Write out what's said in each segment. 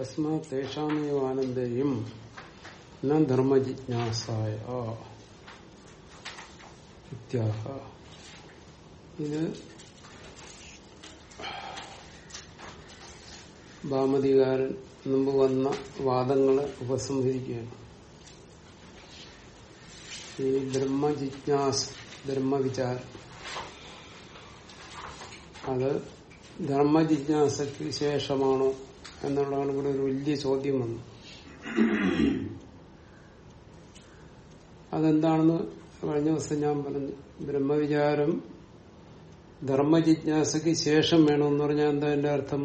തസ്മാ തേഷാമേവ ആനന്ദര്യം ന ധർമ്മജിജ്ഞാസായ ഇത് ഭാമതികാരൻ മുമ്പ് വന്ന വാദങ്ങളെ ഉപസംഹരിക്കുകയാണ്. ഈ ബ്രഹ്മജിജ്ഞാസ് ബ്രഹ്മവിചാരം. അത് ധർമ്മജിജ്ഞാസയ്ക്ക് ശേഷമാണോ എന്നുള്ളതാണ് ഇവിടെ ഒരു വലിയ ചോദ്യം വന്നു. അതെന്താണെന്ന് കഴിഞ്ഞ ദിവസം ഞാൻ പറഞ്ഞു ബ്രഹ്മവിചാരം ധർമ്മജിജ്ഞാസയ്ക്ക് ശേഷം വേണമെന്ന് പറഞ്ഞാൽ എന്താ എന്റെ അർത്ഥം?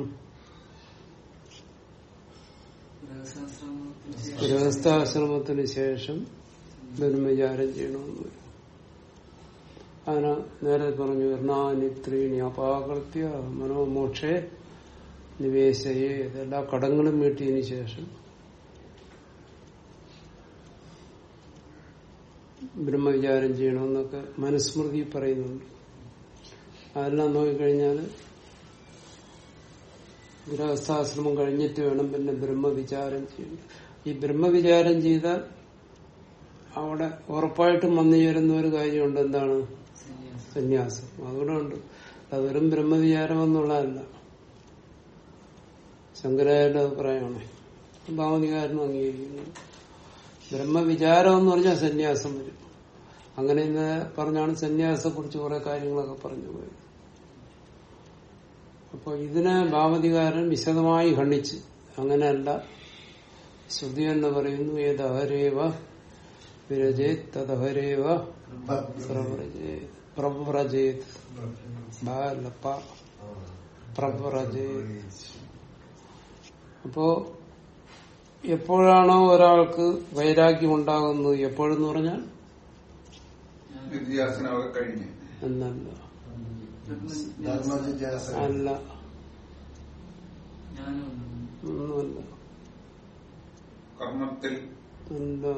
ഗൃഹസ്ഥാശ്രമത്തിന് ശേഷം ബ്രഹ്മവിചാരം ചെയ്യണമെന്ന് അതിന് നേരെ പറഞ്ഞു എർണാനിത്രീണി അപാകൃത്യ മനോമോക്ഷേ നിവേശയെ ഇതെല്ലാ കടങ്ങളും വീട്ടിയതിനു ശേഷം ബ്രഹ്മവിചാരം ചെയ്യണമെന്നൊക്കെ മനുസ്മൃതി പറയുന്നുണ്ട്. അതെല്ലാം നോക്കിക്കഴിഞ്ഞാൽ ഗൃഹസ്ഥാശ്രമം കഴിഞ്ഞിട്ട് വേണം പിന്നെ ബ്രഹ്മവിചാരം ചെയ്യണം. ഈ ബ്രഹ്മവിചാരം ചെയ്താൽ അവിടെ ഉറപ്പായിട്ടും വന്നു ചേരുന്ന ഒരു കാര്യമുണ്ട്. എന്താണ്? സന്യാസം. അതുകൊണ്ടുണ്ട് അത് വെറും ബ്രഹ്മവിചാരം എന്നുള്ളതല്ല ശങ്കരാചാര്യ അഭിപ്രായമാണ്. ഭാവനികാരനും അംഗീകരിക്കുന്നു. ബ്രഹ്മവിചാരം എന്ന് പറഞ്ഞാൽ സന്യാസം വരും. അങ്ങനെ ഇന്ന് പറഞ്ഞാണ് സന്യാസത്തെ കുറിച്ച് കുറെ കാര്യങ്ങളൊക്കെ പറഞ്ഞു പോയത്. അപ്പൊ ഇതിനെ ഭാവതികാരൻ വിശദമായി ഖണ്ഡിച്ച് അങ്ങനെയല്ല. ശ്രുതി എന്ന് പറയുന്നു ഏതഹരേവ വിരജേത് തദഹരേവ പ്രവ്രജേത്. പ്രവ്രജേത്. പ്രവ്രജേത്. അപ്പോ എപ്പോഴാണോ ഒരാൾക്ക് വൈരാഗ്യം ഉണ്ടാകുന്നത് എപ്പോഴെന്ന് പറഞ്ഞാൽ? എന്നല്ല. അല്ല. ഒന്നുമല്ല. കർമ്മത്തിൽ എന്താ?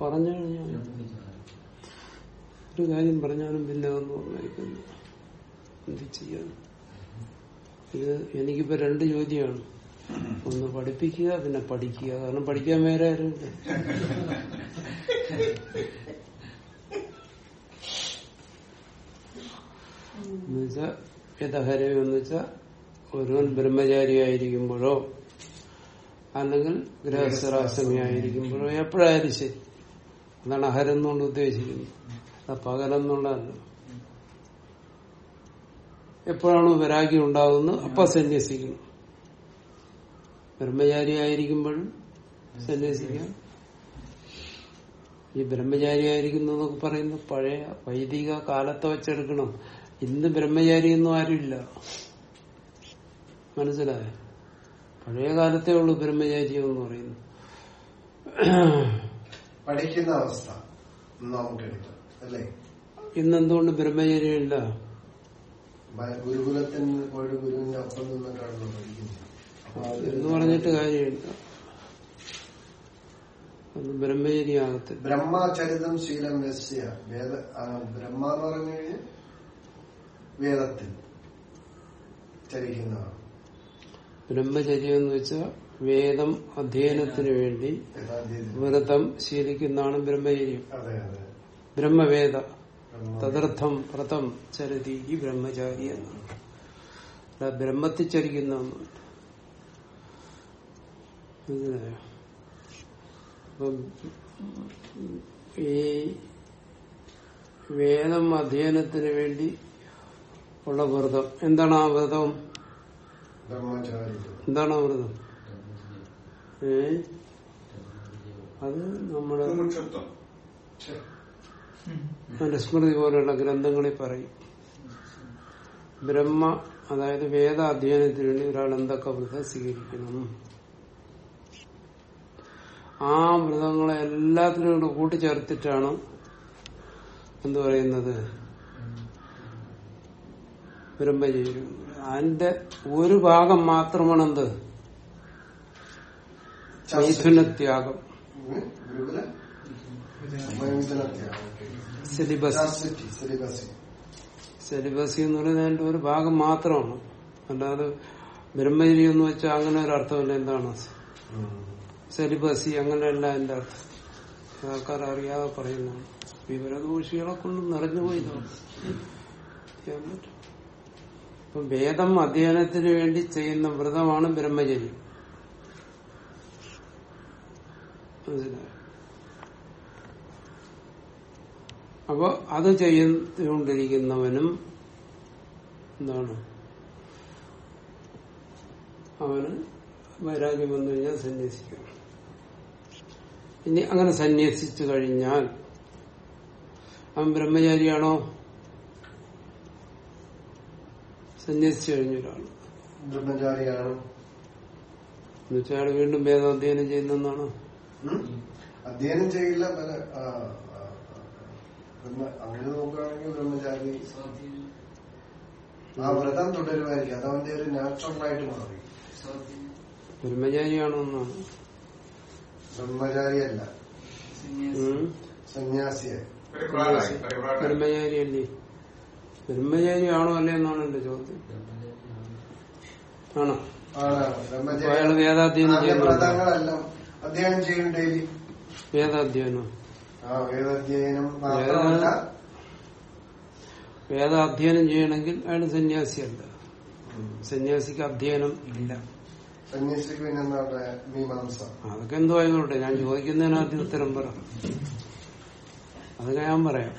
പറഞ്ഞു കഴിഞ്ഞാൽ ഒരു കാര്യം പറഞ്ഞാലും പിന്നെ അതൊന്നും ഓർമ്മയിക്കുന്നു എന്ത് ചെയ്യാൻ? ഇത് എനിക്കിപ്പോ രണ്ട് ചോദ്യമാണ്. ഒന്ന് പഠിപ്പിക്കുക പിന്നെ പഠിക്കുക. കാരണം പഠിക്കാൻ വേറെ ആരുമില്ല. എന്നുവെച്ചാ യഥഹരം എന്ന് വെച്ചാൽ ഒരുവൻ ബ്രഹ്മചാരിയായിരിക്കുമ്പോഴോ അല്ലെങ്കിൽ ഗൃഹസ്ഥരാശ്രമിയായിരിക്കുമ്പോഴോ എപ്പോഴായാലും ശരി. അതാണ് അഹരം എന്നുകൊണ്ട് ഉദ്ദേശിക്കുന്നത്. പകലെന്നുള്ളതല്ല എപ്പോഴാണോ വൈരാഗ്യം ഉണ്ടാകുന്നത് അപ്പൊ സന്യസിക്കണം ബ്രഹ്മചാരിയായിരിക്കുമ്പോഴും സന്യസിക്കാം. ഈ ബ്രഹ്മചാരി ആയിരിക്കുന്നു ബ്രഹ്മചാരിയായിരിക്കുന്നതൊക്കെ പറയുന്നത് പഴയ വൈദിക കാലത്തെ വെച്ചെടുക്കണം. ഇന്ന് ബ്രഹ്മചാരിയൊന്നും ആരുമില്ല. മനസ്സിലായോ? പഴയ കാലത്തേ ഉള്ളൂ ബ്രഹ്മചാരി എന്ന് പറയുന്നു. പഠിക്കുന്ന അവസ്ഥ ഇന്നെന്തുകൊണ്ട് ബ്രഹ്മചാര്യം ഇല്ല ഗുരുകുലത്തിൽ പോയിട്ട് ഗുരുവിന്റെ ഒപ്പം നിന്നിട്ടാണല്ലോ പഠിക്കുന്നത് അപ്പൊ അത് എന്ന് പറഞ്ഞിട്ട് കാര്യമില്ല. അത് ബ്രഹ്മചാരിയാകത്തില്ല ബ്രഹ്മചരിതം ശീലം രസ്യ വേദ ബ്രഹ്മ എന്ന് പറഞ്ഞു കഴിഞ്ഞാൽ വേദത്തിൽ ചരിക്കുന്നതാണ്. ബ്രഹ്മചര്യം എന്ന് വെച്ചാൽ വേദം അധ്യയനത്തിന് വേണ്ടി വ്രതം ശീലിക്കുന്നതാണ് ബ്രഹ്മചര്യം. അതെ അതെ. ബ്രഹ്മവേദ. ബ്രഹ്മ- തദർത്ഥം വ്രതം ചരതി ഈ ബ്രഹ്മചാരി എന്നാണ്. ബ്രഹ്മത്തിൽ ചരിക്കുന്ന ഈ വേദം അധ്യയനത്തിന് വേണ്ടി ഉള്ള വ്രതം. എന്താണ് ആ വ്രതം? എന്താണ് ആ വ്രതം? ഏ? അത് നമ്മുടെ മനുസ്മൃതി പോലെയുള്ള ഗ്രന്ഥങ്ങളിൽ പറയും ബ്രഹ്മ അതായത് വേദ അധ്യയനത്തിന് വേണ്ടി ഒരാൾ എന്തൊക്കെ വ്രതം സ്വീകരിക്കണം ആ വ്രതങ്ങളെ എല്ലാത്തിനും കൂടെ കൂട്ടിച്ചേർത്തിട്ടാണ് എന്തു പറയുന്നത് ബ്രഹ്മചര്യം അതിന്റെ ഒരു ഭാഗം മാത്രമാണ് എന്ത് വൈമിതനത്തെയാണ്. ഓക്കേ. സിലിബസ് എന്ന് പറയുന്നത് അതിന്റെ ഒരു ഭാഗം മാത്രമാണ്. അല്ലാതെ ബ്രഹ്മചര്യം എന്ന് വെച്ചാൽ അങ്ങനെ ഒരു അർത്ഥമില്ല എന്താണ്. സെലിബസി അങ്ങനെയല്ല എന്റെ അർത്ഥം. ആൾക്കാർ അറിയാതെ പറയുന്നു വിവരദോഷികളെ കൊണ്ട് നിറഞ്ഞുപോയി ഇപ്പൊ വേദം അധ്യയനത്തിന് വേണ്ടി ചെയ്യുന്ന വ്രതമാണ് ബ്രഹ്മചര്യം മനസ്സിലായോ? അപ്പൊ അത് ചെയ്തുകൊണ്ടിരിക്കുന്നവനും എന്താണ്? അവന് വൈരാഗ്യം വന്നു കഴിഞ്ഞാൽ സന്യസിക്കണം ഇനി അങ്ങനെ സന്യസിച്ചു കഴിഞ്ഞാൽ അവൻ ബ്രഹ്മചാരിയാണോ? സന്യസിച്ചു കഴിഞ്ഞ ഒരാൾ ബ്രഹ്മചാരിയാണ്? എന്നുവെച്ചാൽ വീണ്ടും വേദാധ്യയനം ചെയ്യുന്നതാണ് ഉം? അധ്യയനം ചെയ്യില്ല പല ആ, ആ, ആ. ബ്രഹ്മ- അങ്ങനെ നോക്കുകയാണെങ്കിൽ ബ്രഹ്മചാരി ആ വ്രതം തുടരുമായിരിക്കും. അത് അവന്റെ ഒരു നാച്ചുറൽ ആയിട്ട് മാറി. ബ്രഹ്മചാരിയാണോ എന്നാണ് ബ്രഹ്മചാരിയല്ല. സന്യാസിയായി ബ്രഹ്മചാരിയല്ലേ? ബ്രഹ്മചാരിയാണോ അല്ലേ എന്നാണ് എന്റെ ചോദ്യം. ആണോ? അയാൾ വേദാധ്യയനം വ്രതങ്ങളെല്ലാം അധ്യയനം ചെയ്യും ഡെയിലി വേദാധ്യയനം. വേദാധ്യയനം വേദാധ്യയനം ചെയ്യണമെങ്കിൽ അയാൾ സന്യാസിയല്ല. സന്യാസിക്ക് അധ്യയനം ഇല്ല. സന്യാസിക്ക് പിന്നെ മീമാംസ. അതൊക്കെ എന്തോ ആയിക്കോട്ടെ ഞാൻ ചോദിക്കുന്നതിനകത്ത് ഉത്തരം പറ. അതൊക്കെ ഞാൻ പറയാം.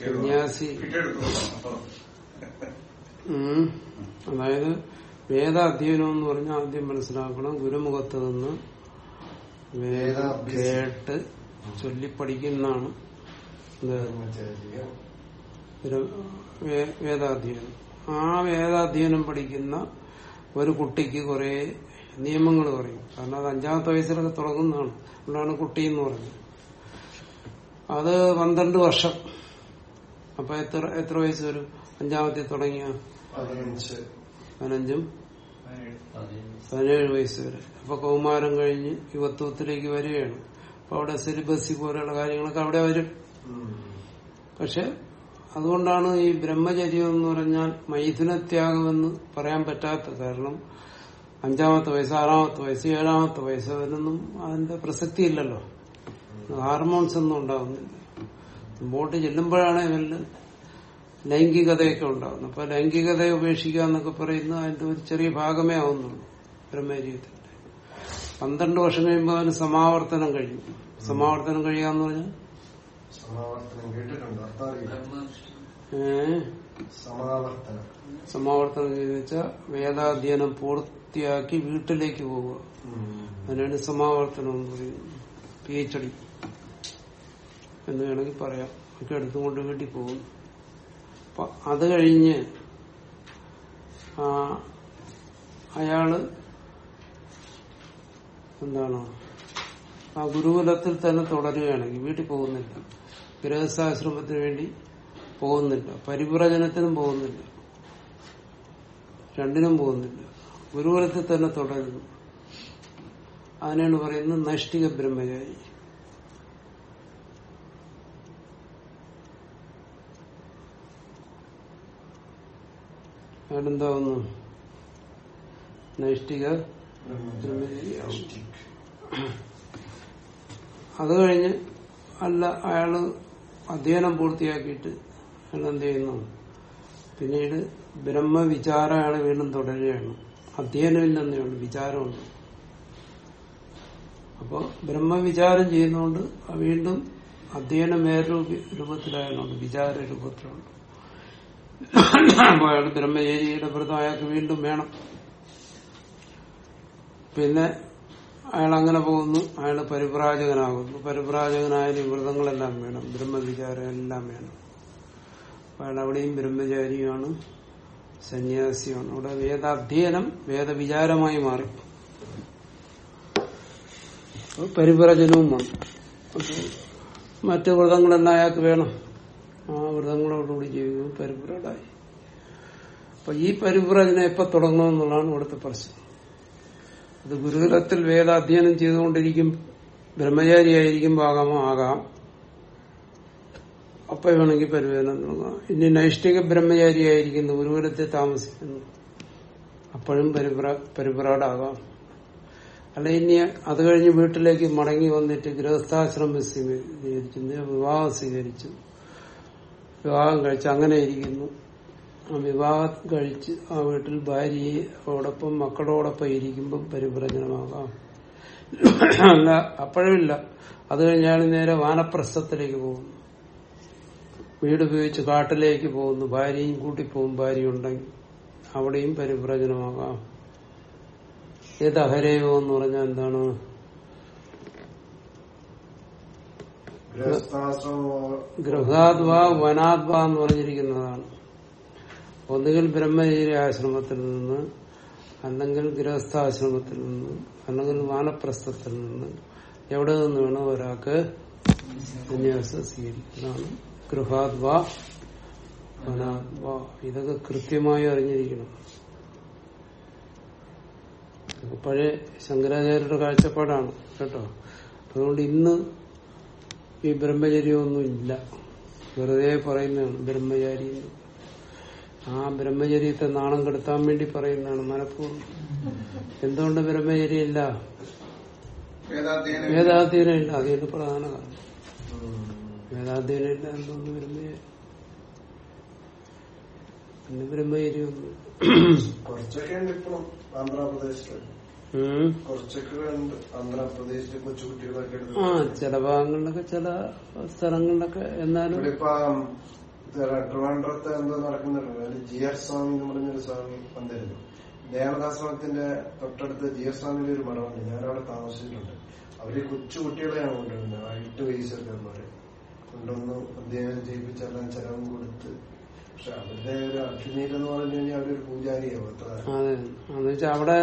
സന്യാസി. അതായത് വേദാധ്യയനം എന്ന് പറഞ്ഞാൽ ആദ്യം മനസ്സിലാക്കണം ഗുരുമുഖത്ത് നിന്ന് വേദം കേട്ട് ചൊല്ലിപ്പഠിക്കുന്നതാണ് ഒരു വേദാധ്യയനം. ആ വേദാധ്യയനം പഠിക്കുന്ന ഒരു കുട്ടിക്ക് കുറെ നിയമങ്ങൾ പറയും. കാരണം അത് അഞ്ചാമത്തെ വയസ്സിലൊക്കെ തുടങ്ങുന്നതാണ്. അതുകൊണ്ടാണ് കുട്ടി എന്ന് പറഞ്ഞത് അത് പന്ത്രണ്ട് വർഷം. അപ്പൊ എത്ര എത്ര വയസ്സ് വരും? അഞ്ചാമത്തെ തുടങ്ങിയ പതിനഞ്ചും പതിനേഴ് വയസ്സ് വരെ അപ്പൊ കൗമാരം കഴിഞ്ഞ് യുവത്വത്തിലേക്ക് വരികയാണ്. അപ്പൊ അവിടെ സിലിബസി പോലെയുള്ള കാര്യങ്ങളൊക്കെ അവിടെ വരും. പക്ഷെ അതുകൊണ്ടാണ് ഈ ബ്രഹ്മചര്യം എന്ന് പറഞ്ഞാൽ മൈഥുനത്യാഗമെന്ന് പറയാൻ പറ്റാത്ത കാരണം അഞ്ചാമത്തെ വയസ്സ് ആറാമത്തെ വയസ്സ് ഏഴാമത്തെ വയസ്സ് അതിനൊന്നും അതിന്റെ പ്രസക്തി ഇല്ലല്ലോ ഹാർമോൺസ് ഒന്നും ഉണ്ടാവുന്നില്ല. മുമ്പോട്ട് ചെല്ലുമ്പോഴാണ് ഇവരിൽ ലൈംഗികതയൊക്കെ ഉണ്ടാകുന്നു അപ്പൊ ലൈംഗികതയെ ഉപേക്ഷിക്കുക എന്നൊക്കെ പറയുന്നത് അതിന്റെ ഒരു ചെറിയ ഭാഗമേ ആവുന്നുള്ളൂ ബ്രഹ്മജീവിതത്തിന്റെ പന്ത്രണ്ട് വർഷം കഴിയുമ്പോൾ അവന് സമാവർത്തനം കഴിയും. സമാവർത്തനം കഴിയാന്ന് പറഞ്ഞാൽ? സമാവർത്തനം വെച്ചാൽ വേദാധ്യയനം പൂർത്തിയാക്കി വീട്ടിലേക്ക് പോവുക. അതിനാണ് സമാവർത്തനം എന്ന് പറയുന്നത്. പി എച്ച് ഡി എന്ന് വേണമെങ്കിൽ പറയാം. ഒക്കെ എടുത്തുകൊണ്ട് വീട്ടിൽ പോകും അത് കഴിഞ്ഞ് അയാൾ എന്താണ് ആ ഗുരുകുലത്തിൽ തന്നെ തുടരുകയാണെങ്കിൽ വീട്ടിൽ പോകുന്നില്ല. ഗൃഹസ്ഥാശ്രമത്തിന് വേണ്ടി പോകുന്നില്ല. പരിവ്രജനത്തിനും പോകുന്നില്ല. രണ്ടിനും പോകുന്നില്ല. ഗുരുകുലത്തിൽ തന്നെ തുടരുന്നു. അതിനാണ് പറയുന്നത് നൈഷ്ഠിക ബ്രഹ്മചാരി. അയാളെന്താവുന്നു നൈഷ്ഠിക അത് കഴിഞ്ഞ് അല്ല അയാൾ അധ്യയനം പൂർത്തിയാക്കിയിട്ട് അയാൾ എന്ത് ചെയ്യുന്നു? പിന്നീട് ബ്രഹ്മവിചാരം അയാൾ വീണ്ടും തുടരുകയാണ്. അധ്യയനമില്ലെന്നേ ഉള്ളൂ വിചാരമുണ്ട്. അപ്പോ ബ്രഹ്മവിചാരം ചെയ്യുന്നതുകൊണ്ട് വീണ്ടും അധ്യയനം വേറെ രൂപ- രൂപത്തിലായതുകൊണ്ട് വിചാര രൂപത്തിലുണ്ട് അപ്പൊ അയാൾ ബ്രഹ്മചേരിയുടെ വ്രതം അയാൾക്ക് വീണ്ടും വേണം. പിന്നെ അയാൾ അങ്ങനെ പോകുന്നു. അയാൾ പരിപ്രാജകനാകുന്നു പരിപ്രാജകനായാലും ഈ വ്രതങ്ങളെല്ലാം വേണം. ബ്രഹ്മവിചാരം എല്ലാം വേണം. അയാൾ അവിടെയും ബ്രഹ്മചാരിയാണ്. സന്യാസിയാണ്. അവിടെ വേദാധ്യയനം വേദവിചാരമായി മാറി. പരിപ്രചനവും വന്നു മറ്റു വ്രതങ്ങളെല്ലാം അയാൾക്ക് വേണം. ആ വ്രതങ്ങളോടുകൂടി ജീവിക്കുമ്പോൾ പരിപ്രടായി അപ്പൊ ഈ പരിപ്രചനം എപ്പോ തുടങ്ങണമെന്നുള്ളതാണ് ഇവിടുത്തെ പ്രശ്നം. അത് ഗുരുകുലത്തിൽ വേദാധ്യയനം ചെയ്തുകൊണ്ടിരിക്കും ബ്രഹ്മചാരിയായിരിക്കുമ്പോൾ ആകാമോ? ആകാം. അപ്പൊ വേണമെങ്കിൽ പരിവേദനം തുടങ്ങാം. ഇനി നൈഷ്ഠിക ബ്രഹ്മചാരിയായിരിക്കുന്നു ഗുരുകുലത്തിൽ താമസിക്കുന്നു. അപ്പോഴും പരിപ്ര പരിപ്രാടാകാം അല്ല ഇനി അത് കഴിഞ്ഞ് വീട്ടിലേക്ക് മടങ്ങി വന്നിട്ട് ഗൃഹസ്ഥാശ്രമം സ്വീകരിക്കുന്നു വിവാഹം സ്വീകരിച്ചു. വിവാഹം കഴിച്ച് അങ്ങനെ ഇരിക്കുന്നു. ആ വിവാഹം കഴിച്ച് ആ വീട്ടിൽ ഭാര്യയോടൊപ്പം മക്കളോടൊപ്പം ഇരിക്കുമ്പോൾ പരിഭ്രജനമാകാം. അല്ല അപ്പോഴുമില്ല അത് കഴിഞ്ഞാൽ നേരെ വാനപ്രസ്ഥത്തിലേക്ക് പോകുന്നു. വീട് ഉപയോഗിച്ച് കാട്ടിലേക്ക് പോകുന്നു. ഭാര്യയും കൂട്ടി പോകും. ഭാര്യ ഉണ്ടെങ്കിൽ അവിടെയും പരിഭ്രജനമാകാം. ഏത് അഹരയോ എന്ന് പറഞ്ഞാൽ എന്താണ് ഗൃഹസ്ഥാശ്രമം ഗൃഹാദ്വാ വനാദ്വാ എന്ന് പറഞ്ഞിരിക്കുന്നതാണ്. ഒന്നുകിൽ ബ്രഹ്മചര്യ ആശ്രമത്തിൽ നിന്ന് അല്ലെങ്കിൽ ഗൃഹസ്ഥാശ്രമത്തിൽ നിന്ന് അല്ലെങ്കിൽ വാനപ്രസ്ഥത്തിൽ നിന്ന് എവിടെ നിന്ന് വേണോ ഒരാൾക്ക് സന്യാസം സ്വീകരിക്കുന്നതാണ്. ഗൃഹാദ്വാ വനാദ്വാ. ഇതൊക്കെ കൃത്യമായി അറിഞ്ഞിരിക്കണം. പഴയ ശങ്കരാചാര്യരുടെ കാഴ്ചപ്പാടാണ് കേട്ടോ. അതുകൊണ്ട് ഇന്ന് ഈ ബ്രഹ്മചര്യമൊന്നും ഇല്ല വെറുതെ പറയുന്നതാണ് ബ്രഹ്മചാരി ആ ബ്രഹ്മചര്യത്തെ നാണം കെടുത്താൻ വേണ്ടി പറയുന്നതാണ് മനഃപൂർവം. എന്തുകൊണ്ട് ബ്രഹ്മചര്യം ഇല്ല വേദാധ്യയനം ഇല്ല അതിന്റെ പ്രധാന കാരണം. വേദാധ്യയനം ഇല്ല എന്തുകൊണ്ട് ബ്രഹ്മചര്യം. പിന്നെ ബ്രഹ്മചര്യമൊന്നും കുറച്ചൊക്കെ ഉണ്ട് ആ ചില ഭാഗങ്ങളിലൊക്കെ ചില സ്ഥലങ്ങളിലൊക്കെ എന്നാലും ട്രിവാൻഡ്രത്ത് എന്തോ നടക്കുന്നുണ്ട് ജി ആർ സ്വാമി എന്ന് പറഞ്ഞൊരു സ്വാമി വന്നിരുന്നു. ദേവദാശ്രമത്തിന്റെ തൊട്ടടുത്ത് ജി ആർ സ്വാമിയുടെ ഒരു മഠമുണ്ട്. ഞാൻ അവിടെ താമസിച്ചിട്ടുണ്ട്. അവർ കൊച്ചു കുട്ടികളെയാണ് കൊണ്ടുവരുന്നത്. എട്ട് വയസ്സൊക്കെ ഉള്ളവരെ. കൊണ്ടുവന്ന് അദ്ദേഹം ജയിപ്പിച്ചെല്ലാം ചെലവും കൊടുത്ത്. പക്ഷെ അവരുടെ ഒരു അഗ്നിയിൽ എന്ന് പറഞ്ഞു കഴിഞ്ഞാൽ അവരൊരു പൂജാരിയാവും അത്ര. അവിടെ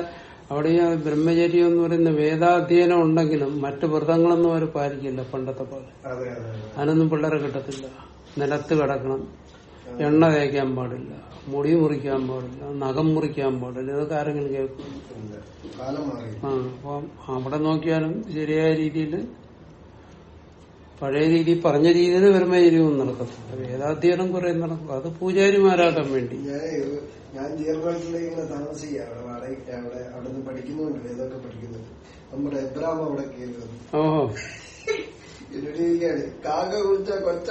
അവിടെ ബ്രഹ്മചര്യം എന്ന് പറയുന്ന വേദാധ്യയനം ഉണ്ടെങ്കിലും മറ്റു വ്രതങ്ങളൊന്നും അവർ പാലിക്കില്ല പണ്ടത്തെ പോലെ. അതെ അതെ അതെ. അതിനൊന്നും പിള്ളേരെ കിട്ടത്തില്ല. നിലത്ത് കിടക്കണം. എണ്ണ തേക്കാൻ പാടില്ല. മുടി മുറിക്കാൻ പാടില്ല. നഖം മുറിക്കാൻ പാടില്ല. ഇതൊക്കെ ആരെങ്കിലും കേൾക്കും? ആ അപ്പം അവിടെ നോക്കിയാലും ശരിയായ രീതിയിൽ പഴയ രീതി പറഞ്ഞ രീതിയിൽ ബ്രഹ്മചര്യവും നടക്കത്തില്ല വേദാധ്യയനം കുറെ നടക്കും. അത് പൂജാരിമാരാക്കാൻ വേണ്ടി. ഞാൻ ദീർഘകാലത്തിലേക്ക് ഇങ്ങനെ താമസിക്കുക. അവിടെ അവിടെ അവിടെ നിന്ന് പഠിക്കുന്നുണ്ട് വേദമൊക്കെ പഠിക്കുന്നുണ്ട്? നമ്മുടെ എബ്രാം അവിടെ കേൾക്കുന്നു. ഓഹോ. എന്നോടിരിക്കാണ് കാക കുളിച്ച കൊച്ച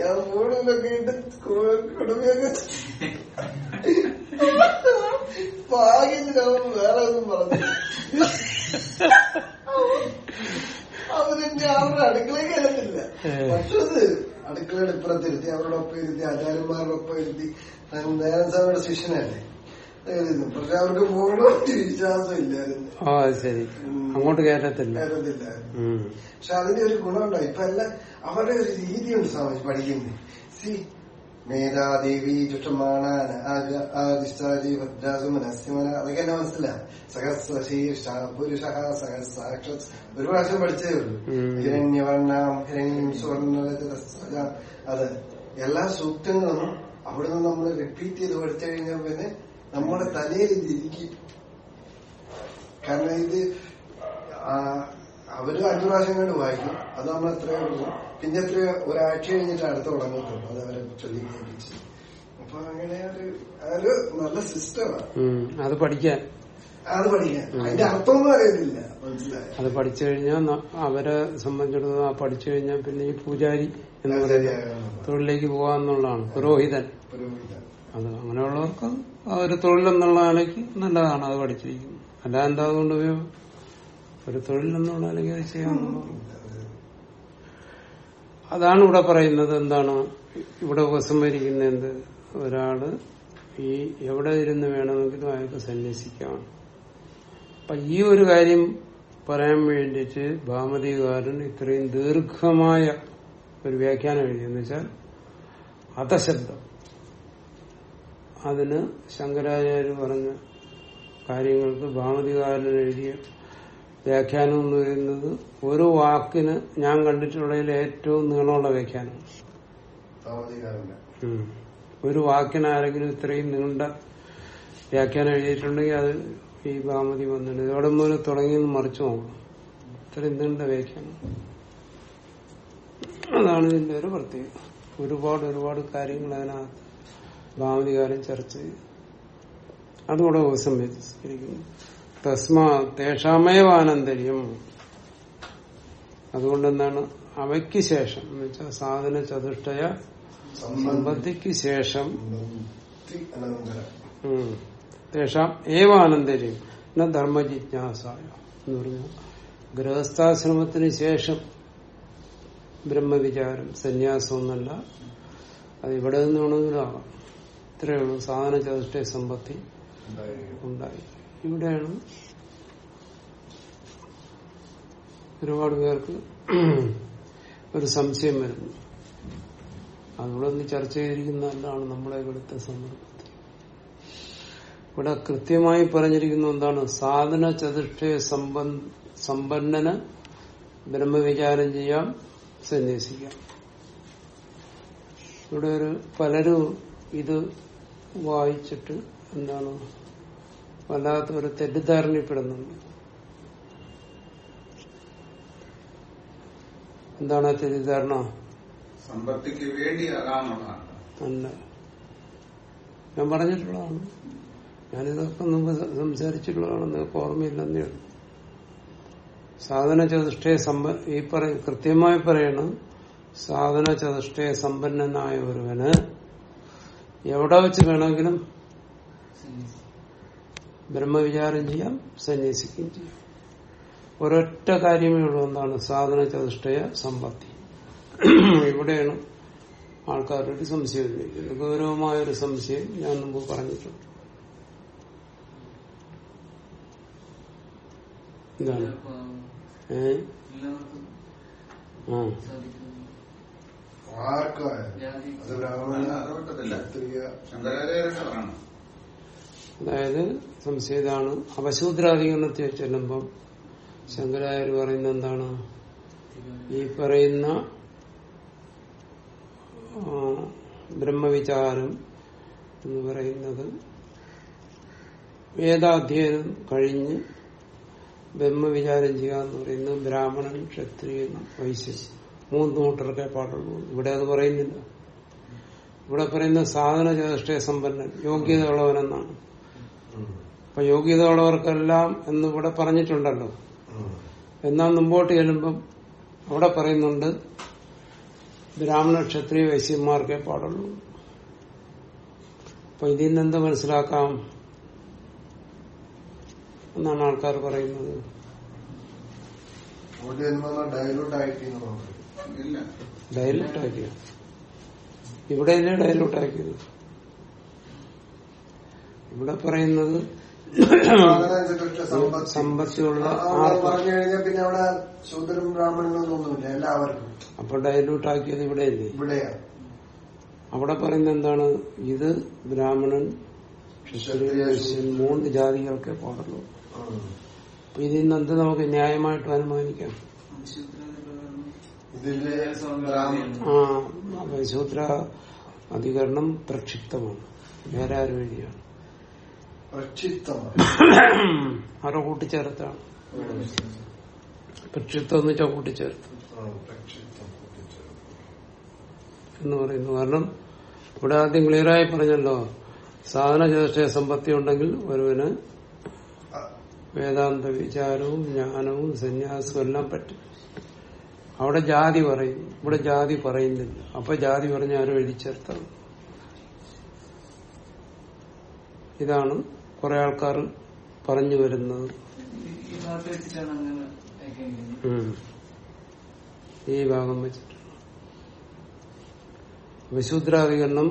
ഞാൻ മൂടിലൊക്കെ ഇട്ട് കുടുംബൊക്കെ ഭാഗ്യത്തിനവൻ വേറെ ഒന്നും പറഞ്ഞു അവരെന്നെ അവരുടെ അടുക്കളയിൽ കയറത്തില്ല. പക്ഷെ അത് അടുക്കളയുടെ ഇപ്പുറത്തിരുത്തി അവരുടെ ഒപ്പം ഇരുത്തി ആചാര്യന്മാരുടെ ഒപ്പം ഇരുത്തി ദയാനന്ദസ്വാമിയുടെ ശിഷ്യനല്ലേ. പക്ഷെ അവർക്ക് പൂർണമായിട്ട് വിശ്വാസം ഇല്ലായിരുന്നു. ആ ശരി. അങ്ങോട്ട് കയറ്റത്തില്ല കരുതില്ലായിരുന്നു പക്ഷെ അതിന്റെ ഒരു ഗുണമുണ്ടോ? ഇപ്പൊ എല്ലാം അവരുടെ ഒരു രീതിയുണ്ട് സ്വാമി പഠിക്കുന്നത് സി മേധാദേവി ചുഷമാണ ആദിഷ്ടാജി ഭദ്രാസുമനസ്യമന അതൊക്കെ എന്നെ മനസ്സിലാവും സഹസ്രശീർഷ പുരുഷ ഒരു പ്രാവശ്യം പഠിച്ചേ ഉള്ളൂ. ഹിരണ്യവർണാം ഹിരണ്യം സുവർണ അത് എല്ലാ സൂക്തങ്ങളും അവിടുന്ന് നമ്മൾ റിപ്പീറ്റ് ചെയ്ത് പഠിച്ചു കഴിഞ്ഞാൽ പിന്നെ നമ്മുടെ തലയിൽ ഇരിക്കും. കാരണം ഇത് അവർ അഞ്ചു പ്രാവശ്യം കണ്ട് വായിക്കും. അത് നമ്മൾ എത്രയോ പിന്നെ എത്രയോ ഒരാഴ്ച കഴിഞ്ഞിട്ട് അടുത്ത് തുടങ്ങത്തുള്ളൂ. അത് അവരെ അപ്പൊ അങ്ങനെ ഒരു ഒരു നല്ല സിസ്റ്റമാണ്. അത് പഠിക്കാൻ. അത് പഠിക്കാൻ. അതിന്റെ അർത്ഥമൊന്നും അറിയത്തില്ല. മനസ്സിലായോ? അത് പഠിച്ചു കഴിഞ്ഞാൽ അവരെ സംബന്ധിച്ചിടത്തോളം ആ പഠിച്ചു കഴിഞ്ഞാൽ പിന്നെ ഈ പൂജാരി എന്ന് പറയുന്ന. തൊഴിലേക്ക് പോകാന്നുള്ളതാണ് പുരോഹിതൻ. അത് അങ്ങനെയുള്ളവർക്ക് ആ ഒരു തൊഴിലെന്നുള്ള നിലയ്ക്ക് നല്ലതാണ്. അത് പഠിച്ചിരിക്കുന്നത് അല്ല എന്താ അതുകൊണ്ട് ഉപയോഗം? ഒരു തൊഴിലെന്നുള്ള നിലയ്ക്ക് അത് ചെയ്യാൻ അതാണ് ഇവിടെ പറയുന്നത്. എന്താണ്? ഇവിടെ ഉപസംഹരിക്കുന്ന എന്ത് ഒരാൾ ഈ എവിടെ ഇരുന്ന് വേണമെങ്കിലും അയാൾക്ക് സന്യസിക്കാം. അപ്പൊ ഈ ഒരു കാര്യം പറയാൻ വേണ്ടിയിട്ട് ഭാമതികാരൻ ഇത്രയും ദീർഘമായ ഒരു വ്യാഖ്യാനം എഴുതിയെന്ന് വെച്ചാൽ അധശബ്ദം. അതിന് ശങ്കരാചാര്യ പറഞ്ഞ കാര്യങ്ങൾക്ക് ഭാമതികാരൻ എഴുതിയ വ്യാഖ്യാനം എന്ന് പറയുന്നത് ഒരു വാക്കിന് ഞാൻ കണ്ടിട്ടുള്ളതിൽ ഏറ്റവും നീളമുള്ള വ്യാഖ്യാനം. സാമ്പത്തികാരന്റെ ഉം. ഒരു വാക്കിന് ആരെങ്കിലും ഇത്രയും നീണ്ട വ്യാഖ്യാനം എഴുതിയിട്ടുണ്ടെങ്കിൽ അത് ഈ ഭാമതി വന്നിട്ട് ഇതോടെ മുതൽ തുടങ്ങി മറിച്ചു നോക്കണം ഇത്രയും നീണ്ട വ്യാഖ്യാനം. അതാണ് ഇതിന്റെ ഒരു പ്രത്യേകത. ഒരുപാട് ഒരുപാട് കാര്യങ്ങൾ അതിനകത്ത് ഭാവതികാരം ചർച്ച ചെയ്തു. അതുകൂടെ ഉപസംഹരിക്കുന്നു തസ്മാ തേഷാമയവാനന്തര്യം. അതുകൊണ്ട് എന്താണ് അവയ്ക്ക് ശേഷം എന്ന് വെച്ചാൽ സാധന ചതുഷ്ടയ സമ്പത്തിക്ക് ശേഷം. തേഷാം ഏവാനന്തര്യം എന്ന ധർമ്മജിജ്ഞാസായ എന്ന് പറഞ്ഞു ഗൃഹസ്ഥാശ്രമത്തിന് ശേഷം ബ്രഹ്മവിചാരം സന്യാസം എന്നല്ല അത് ഇവിടെ നിന്ന് വേണമെങ്കിലും ആവാം. ഇത്രയേ ഉള്ളൂ സാധന ചതുഷ്ടയ സമ്പത്തി ഉണ്ടായി. ഇവിടെയാണ് ഒരുപാട് പേർക്ക് ഒരു സംശയം വരുന്നു. അതുകൂടെ ഒന്ന് ചർച്ച ചെയ്തിരിക്കുന്നതല്ലാണ് നമ്മളെ ഇവിടുത്തെ സന്ദർഭത്തിൽ? ഇവിടെ കൃത്യമായി പറഞ്ഞിരിക്കുന്ന എന്താണ്? സാധന ചതുഷ്ട സമ്പന്നന് ബ്രഹ്മവിചാരം ചെയ്യാം സന്യസിക്കാം. ഇവിടെ ഒരു പലരും ഇത് വായിച്ചിട്ട് എന്താണ്? വല്ലാത്ത ഒരു തെറ്റിദ്ധാരണപ്പെടുന്നുണ്ട് എന്താണ് ആ തെറ്റിദ്ധാരണ സമ്പത്തിക്ക് വേണ്ടി അല്ല ഞാൻ പറഞ്ഞിട്ടുള്ളതാണ്. ഞാനിതൊക്കെ മുമ്പ് സംസാരിച്ചിട്ടുള്ളതാണ്. നിങ്ങൾക്ക് ഓർമ്മയില്ലെന്നേ ഉള്ളൂ. സാധന ചതുഷ്ടയെ സമ്പ ഈ പറ കൃത്യമായി പറയണം. സാധന ചതുഷ്ടയെ സമ്പന്നനായ ഒരുവന് എവിടെ വെച്ച് വേണമെങ്കിലും ബ്രഹ്മവിചാരം ചെയ്യാം സന്യസിക്കുകയും ചെയ്യാം. ഒരൊറ്റ കാര്യമേ ഉള്ളൂ. എന്താണ്? സാധന ചതുഷ്ടയ സമ്പത്തി. ഇവിടെയാണ് ആൾക്കാരുടെ സംശയം ഉന്നയിക്കുന്നത്. ഗൗരവമായ ഒരു സംശയം ഞാൻ മുമ്പ് പറഞ്ഞിട്ടുണ്ട്. എന്താണ് ഏ? ആ. അതായത് സംശയതാണ്. അപശൂദ്രാധികരണത്തിൽ ചെല്ലുമ്പം ശങ്കരാചാര്യ പറയുന്ന എന്താണ്? ഈ പറയുന്ന ബ്രഹ്മവിചാരം എന്ന് പറയുന്നത് വേദാധ്യയനം കഴിഞ്ഞ് ബ്രഹ്മവിചാരം ചെയ്യുക എന്ന് പറയുന്നത് ബ്രാഹ്മണൻ ക്ഷത്രിയൻ വൈശ്യൻ. മൂന്ന് കൂട്ടർക്കേ പാടുള്ളൂ. ഇവിടെ അത് പറയുന്നില്ല. ഇവിടെ പറയുന്ന സാധന ചേഷ്ടയ സമ്പന്നൻ യോഗ്യത ഉള്ളവനെന്നാണ് അപ്പൊ യോഗ്യത ഉള്ളവർക്കെല്ലാം എന്ന് ഇവിടെ പറഞ്ഞിട്ടുണ്ടല്ലോ. എന്നാൽ മുമ്പോട്ട് ചെല്ലുമ്പം അവിടെ പറയുന്നുണ്ട് ബ്രാഹ്മണ ക്ഷത്രിയ വൈശ്യന്മാർക്കേ പാടുള്ളൂ. അപ്പൊ ഇതിൽ നിന്ന് എന്ത് മനസ്സിലാക്കാം? എന്നാണ് ആൾക്കാർ പറയുന്നത്. ഡയലൂട്ട് ആക്കിയ ഇവിടെ ഡയലൂട്ട് ആക്കിയത്. ഇവിടെ പറയുന്നത് സമ്പത്തിയുള്ള ആർക്കും പറഞ്ഞു കഴിഞ്ഞാൽ പിന്നെ അവിടെ ശൂദ്രനും ബ്രാഹ്മണനും ഒന്നുമില്ല എല്ലാവർക്കും. അപ്പൊ ഡയലൂട്ട് ആക്കിയത് ഇവിടെയല്ലേ? ഇവിടെയാ. അവിടെ പറയുന്നത് എന്താണ്? ഇത് ബ്രാഹ്മണൻ മൂന്ന് ജാതികൾക്കേ പാടുള്ളൂ. അപ്പൊ ഇതിൽ നിന്ന് എന്ത് നമുക്ക് ന്യായമായിട്ട് അനുമാനിക്കാം? ആ വൈശൂത്ര അധികരണം പ്രക്ഷിപ്തമാണ്. വേറെ ആര് വഴിയാണ്? ആരോ കൂട്ടിച്ചേർത്താണ് പ്രക്ഷിപ്തം എന്ന് വെച്ചാൽ കൂട്ടിച്ചേർത്ത് എന്ന് പറയുന്നു. കാരണം ഇവിടെ ആദ്യം ക്ലിയറായി പറഞ്ഞല്ലോ. സാധന ചേഷ്ട സമ്പത്തി ഉണ്ടെങ്കിൽ ഒരുവന് വേദാന്ത വിചാരവും ജ്ഞാനവും സന്യാസവും എല്ലാം പറ്റും. അവിടെ ജാതി പറയും. ഇവിടെ ജാതി പറയുന്നില്ല. അപ്പൊ ജാതി പറഞ്ഞ ആരും എഴുതിച്ചേർത്താണ് ഇതാണ് കുറെ ആൾക്കാർ പറഞ്ഞു വരുന്നത്. ഈ ഭാഗത്ത് വെച്ചിട്ടാണ് അങ്ങനെ വ്യാഖ്യാനിക്കുന്നത് ഈ ഭാഗം വെച്ചിട്ട്. വിശുദ്രാധികരണം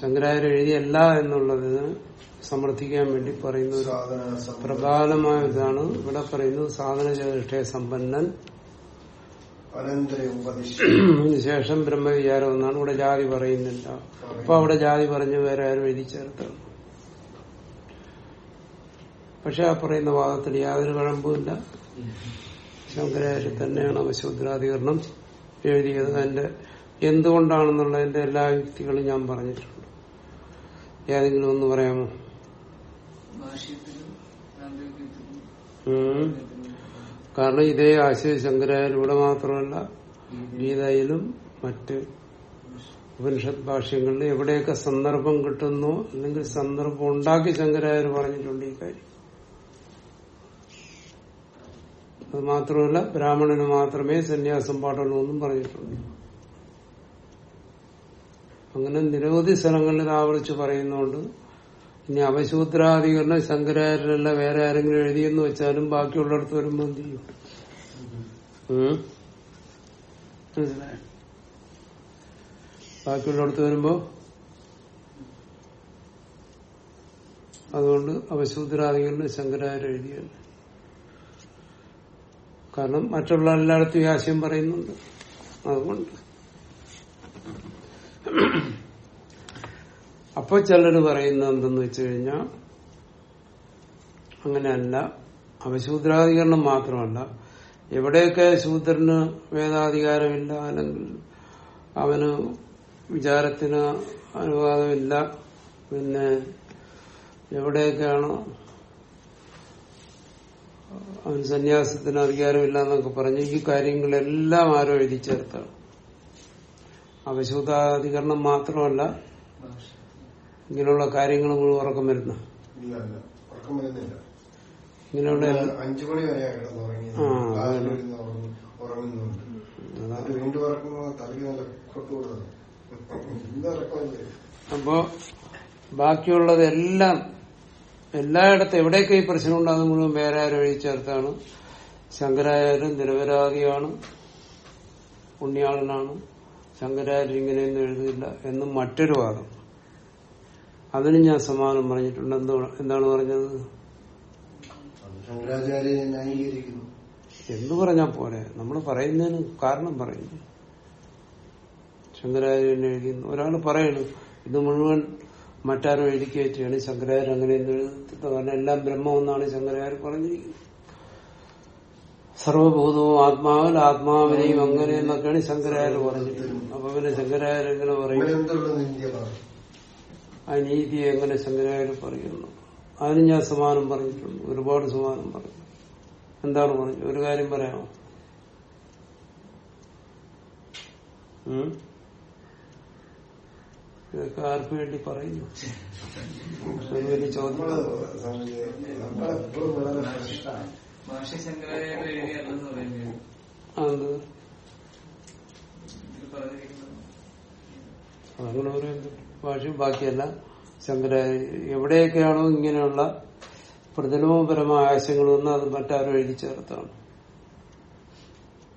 ശങ്കരാചാര്യ എഴുതിയല്ല എന്നുള്ളതിന് സമർത്ഥിക്കാൻ വേണ്ടി പറയുന്ന ഒരു പ്രധാനമായ. ഇതാണ് ഇവിടെ പറയുന്നത് സാധന ചതുഷ്ട സമ്പന്നൻ. ശേഷം ബ്രഹ്മവിചാരം എന്നാണ് ഇവിടെ ജാതി പറയുന്നില്ല. അപ്പൊ അവിടെ ജാതി പറഞ്ഞ് വേറെ ആരും എഴുതി ചേർത്താണ് പക്ഷെ ആ പറയുന്ന വാദത്തിൽ യാതൊരു കഴമ്പുമില്ല. ശങ്കരാചാര്യ തന്നെയാണ് അവശൂദ്രാധികരണം എഴുതിയത്. അതിന്റെ എന്തുകൊണ്ടാണെന്നുള്ളതിന്റെ എല്ലാ യുക്തികളും ഞാൻ പറഞ്ഞിട്ടുണ്ട്. ഏതെങ്കിലും ഒന്ന് പറയാമോ. കാരണം ഇതേ ആശയ ശങ്കരാചാര്യ ഇവിടെ മാത്രമല്ല ഗീതയിലും മറ്റ് ഉപനിഷത് ഭാഷ്യങ്ങളിൽ എവിടെയൊക്കെ സന്ദർഭം കിട്ടുന്നു അല്ലെങ്കിൽ സന്ദർഭം ഉണ്ടാക്കി ശങ്കരാചാര്യ പറഞ്ഞിട്ടുണ്ട് ഈ കാര്യം. അത് മാത്രമല്ല ബ്രാഹ്മണന് മാത്രമേ സന്യാസം പാടുള്ളൂ എന്നും പറഞ്ഞിട്ടുണ്ട്. അങ്ങനെ നിരവധി സ്ഥലങ്ങളിൽ ആവർത്തിച്ച് പറയുന്നുണ്ട്. ഇനി അവശൂദ്രാധികരണം ശങ്കരാചാര്യല്ല വേറെ ആരെങ്കിലും എഴുതിയെന്ന് വെച്ചാലും ബാക്കിയുള്ളിടത്ത് വരുമ്പോൾ എന്ത് ചെയ്യും? ബാക്കിയുള്ളിടത്ത് വരുമ്പോ? അതുകൊണ്ട് അവശൂദ്രാധികരണം ശങ്കരാചാര്യ എഴുതിയല്ല? കാരണം മറ്റുള്ള എല്ലായിടത്തും ഈ ആശയം പറയുന്നുണ്ട്. അതുകൊണ്ട്. അപ്പൊ ചിലര് പറയുന്നത് എന്തെന്ന് വെച്ച് കഴിഞ്ഞാൽ അങ്ങനെയല്ല. അവശൂദ്രാധികരണം മാത്രമല്ല. എവിടെയൊക്കെ ശൂദ്രന് വേദാധികാരമില്ല അല്ലെങ്കിൽ അവന് വിചാരത്തിന് അനുവാദമില്ല പിന്നെ എവിടെയൊക്കെയാണോ അവന് സന്യാസത്തിന് അധികാരമില്ല എന്നൊക്കെ പറഞ്ഞ് ഈ കാര്യങ്ങളെല്ലാം ആരോ എഴുതി ചേർത്താണ്. അവശോധാധികരണം മാത്രമല്ല ഇങ്ങനെയുള്ള കാര്യങ്ങൾ മുഴുവൻ ഉറക്കം വരുന്ന. ഇങ്ങനെയുള്ള അപ്പോ ബാക്കിയുള്ളതെല്ലാം എല്ലായിടത്തും എവിടെയൊക്കെ ഈ പ്രശ്നം ഉണ്ടാകുന്ന മുഴുവൻ വേറെ ആരും എഴുതി ചേർത്താണ്. ശങ്കരായാലും നിരപരാധിയാണ്. പുണ്യാളനാണ്. ശങ്കരാചാര്യ ഇങ്ങനെയൊന്നും എഴുതില്ല എന്നും മറ്റൊരു വാദം. അതിന് ഞാൻ സമാനം പറഞ്ഞിട്ടുണ്ട്. എന്തോ എന്താണ് പറഞ്ഞത്? എന്ന് പറഞ്ഞാൽ പോലെ നമ്മൾ പറയുന്നതിന് കാരണം പറയുന്നു. ശങ്കരാചാര്യൻ എഴുതിയെന്ന്. ഒരാൾ പറയണു ഇത് മുഴുവൻ മറ്റാരും എഴുതി കയറ്റിയാണ് അങ്ങനെ കാരണം എല്ലാം ബ്രഹ്മമെന്നാണ് ശങ്കരാചാര്യ പറഞ്ഞിരിക്കുന്നത്. സർവഭൂതവും ആത്മാവിൽ ആത്മാവിനെയും അങ്ങനെ എന്നൊക്കെയാണ് ശങ്കരാചാര്യ പറഞ്ഞിട്ടുള്ളത് അപ്പൊ പിന്നെ ശങ്കരാചാര്യ എങ്ങനെ പറയും? ആ നീതി എങ്ങനെ ശങ്കരാചാര്യ പറയുന്നു? അതിന് ഞാൻ സമാനം പറഞ്ഞിട്ടുണ്ട്. ഒരുപാട് സമാനം പറഞ്ഞു. എന്താണ് പറഞ്ഞു ഒരു കാര്യം പറയാമോ? ഉം? ഇതൊക്കെ ആർക്ക് വേണ്ടി പറയുന്നു. ഒരു വലിയ ചോദ്യം. പറയാൻ പറ്റും ഭാഷയും ബാക്കിയല്ല. ശങ്കര എവിടെയൊക്കെയാണോ ഇങ്ങനെയുള്ള പ്രതിലോമപരമായ ആശയങ്ങൾ വന്ന് അത് മറ്റാരും എഴുതി ചേർത്താണ്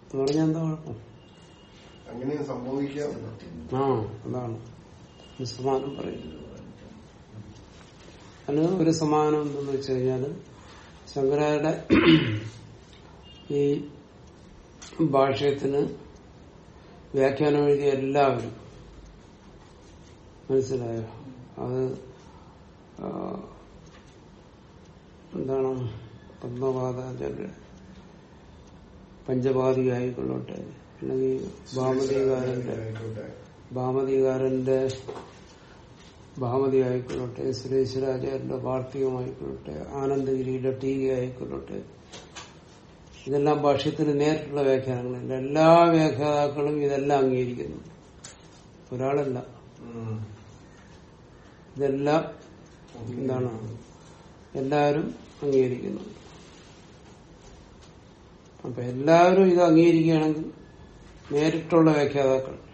എന്ന് പറഞ്ഞാൽ എന്താ കുഴപ്പം? അങ്ങനെ സംഭവിക്കാം. ആ അതാണ്. ഒരു സമാനം പറയുന്നത് അതിന് ഒരു സമാനം എന്തെന്ന് വെച്ച് കഴിഞ്ഞാൽ ശങ്കരായുടെ ഈ ഭാഷയത്തിന് വ്യാഖ്യാനം എഴുതിയ എല്ലാവരും മനസ്സിലായോ? അത് എന്താണ്? പത്മപാദാചാര്യ പഞ്ചപാതികായിക്കൊള്ളോട്ടെ അല്ലെങ്കിൽ ഭാമതികാരന്റെ ആയിക്കോട്ടെ. ഭാമതികാരന്റെ ഭാമതി ആയിക്കൊള്ളട്ടെ സുരേശ്വരാചാര്യന്റെ വാർത്തികമായിക്കൊള്ളട്ടെ ആനന്ദഗിരിയുടെ ടീക ആയിക്കൊള്ളട്ടെ ഇതെല്ലാം ഭാഷ്യത്തിന് നേരിട്ടുള്ള വ്യാഖ്യാനങ്ങളുണ്ട് എല്ലാ വ്യാഖ്യാതാക്കളും ഇതെല്ലാം അംഗീകരിക്കുന്നു. ഒരാളല്ല. ഇതെല്ലാം എന്താണ്? എല്ലാവരും അംഗീകരിക്കുന്നു. അപ്പൊ എല്ലാവരും ഇത് അംഗീകരിക്കുകയാണെങ്കിൽ നേരിട്ടുള്ള വ്യാഖ്യാതാക്കൾ